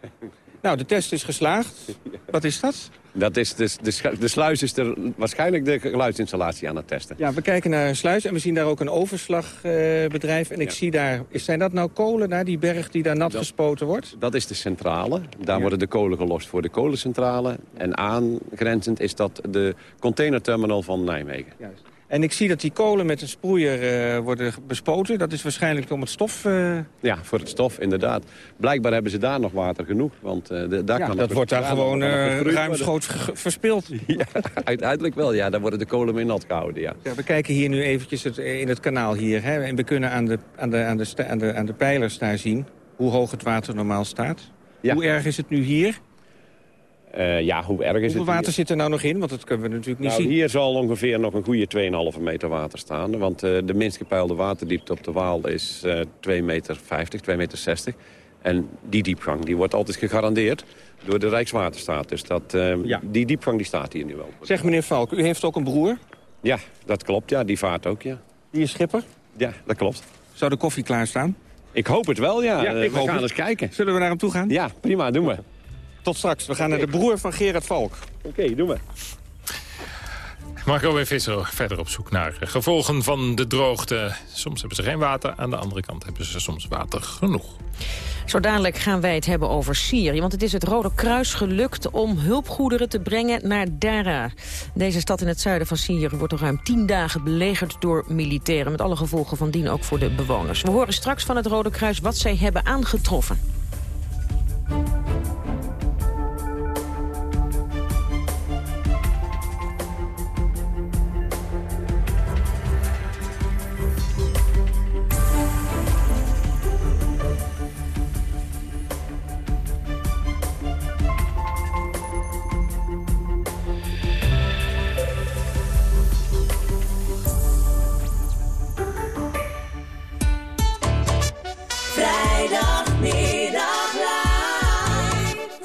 Nou, de test is geslaagd. Wat is dat? Dat is de, de, de sluis is er waarschijnlijk de geluidsinstallatie aan het testen. Ja, we kijken naar een sluis en we zien daar ook een overslagbedrijf. Uh, en ik zie daar, zijn dat nou kolen naar die berg die daar nat gespoten wordt? Dat is de centrale. Daar worden de kolen gelost voor de kolencentrale. En aangrenzend is dat de containerterminal van Nijmegen. Juist. En ik zie dat die kolen met een sproeier uh, worden bespoten. Dat is waarschijnlijk om het stof... Uh... Ja, voor het stof, inderdaad. Blijkbaar hebben ze daar nog water genoeg. Want uh, de, daar ja, kan dat wordt daar gewoon ruimschoots verspild. Ja, uiteindelijk wel. Ja, daar worden de kolen mee nat gehouden, ja. ja we kijken hier nu eventjes het, in het kanaal hier. Hè, en we kunnen aan de, aan, de, aan, de, aan, de, aan de pijlers daar zien hoe hoog het water normaal staat. Ja. Hoe erg is het nu hier? Uh, ja, hoe erg is Hoeveel het? water zit er nou nog in? Want dat kunnen we natuurlijk niet nou, zien. Hier zal ongeveer nog een goede 2,5 meter water staan. Want uh, de minst gepeilde waterdiepte op de Waal is uh, 2,50 meter, 2,60 meter. En die diepgang die wordt altijd gegarandeerd door de Rijkswaterstaat. Dus dat, ja. die diepgang die staat hier nu wel. Zeg meneer Valk, u heeft ook een broer? Ja, dat klopt. Ja, die vaart ook, ja. Die is schipper? Ja, dat klopt. Zou de koffie klaarstaan? Ik hoop het wel, ja. ja ik we gaan het. eens kijken. Zullen we naar hem toe gaan? Ja, prima, doen we. Tot straks. We gaan naar de broer van Gerard Valk. Oké, okay, doen we. Marco en Visser verder op zoek naar gevolgen van de droogte. Soms hebben ze geen water, aan de andere kant hebben ze soms water genoeg. Zo dadelijk gaan wij het hebben over Syrië. Want het is het Rode Kruis gelukt om hulpgoederen te brengen naar Dara. Deze stad in het zuiden van Syrië wordt al ruim tien dagen belegerd door militairen. Met alle gevolgen van dien ook voor de bewoners. We horen straks van het Rode Kruis wat zij hebben aangetroffen.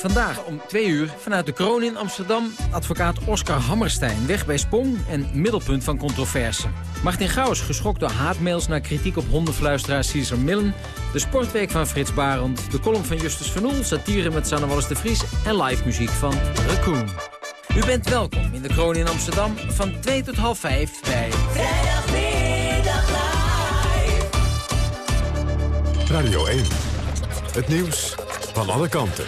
Vandaag om twee uur vanuit de kroon in Amsterdam... advocaat Oscar Hammerstein, weg bij Spong en middelpunt van controverse. Martin Gauws, geschokt door haatmails naar kritiek op hondenfluisteraar Caesar Millen... de sportweek van Frits Barend, de column van Justus Van Oel... satire met Sanne Wallis de Vries en live muziek van Raccoon. U bent welkom in de kroon in Amsterdam van 2 tot half 5 bij... Radio 1. Het nieuws van alle kanten.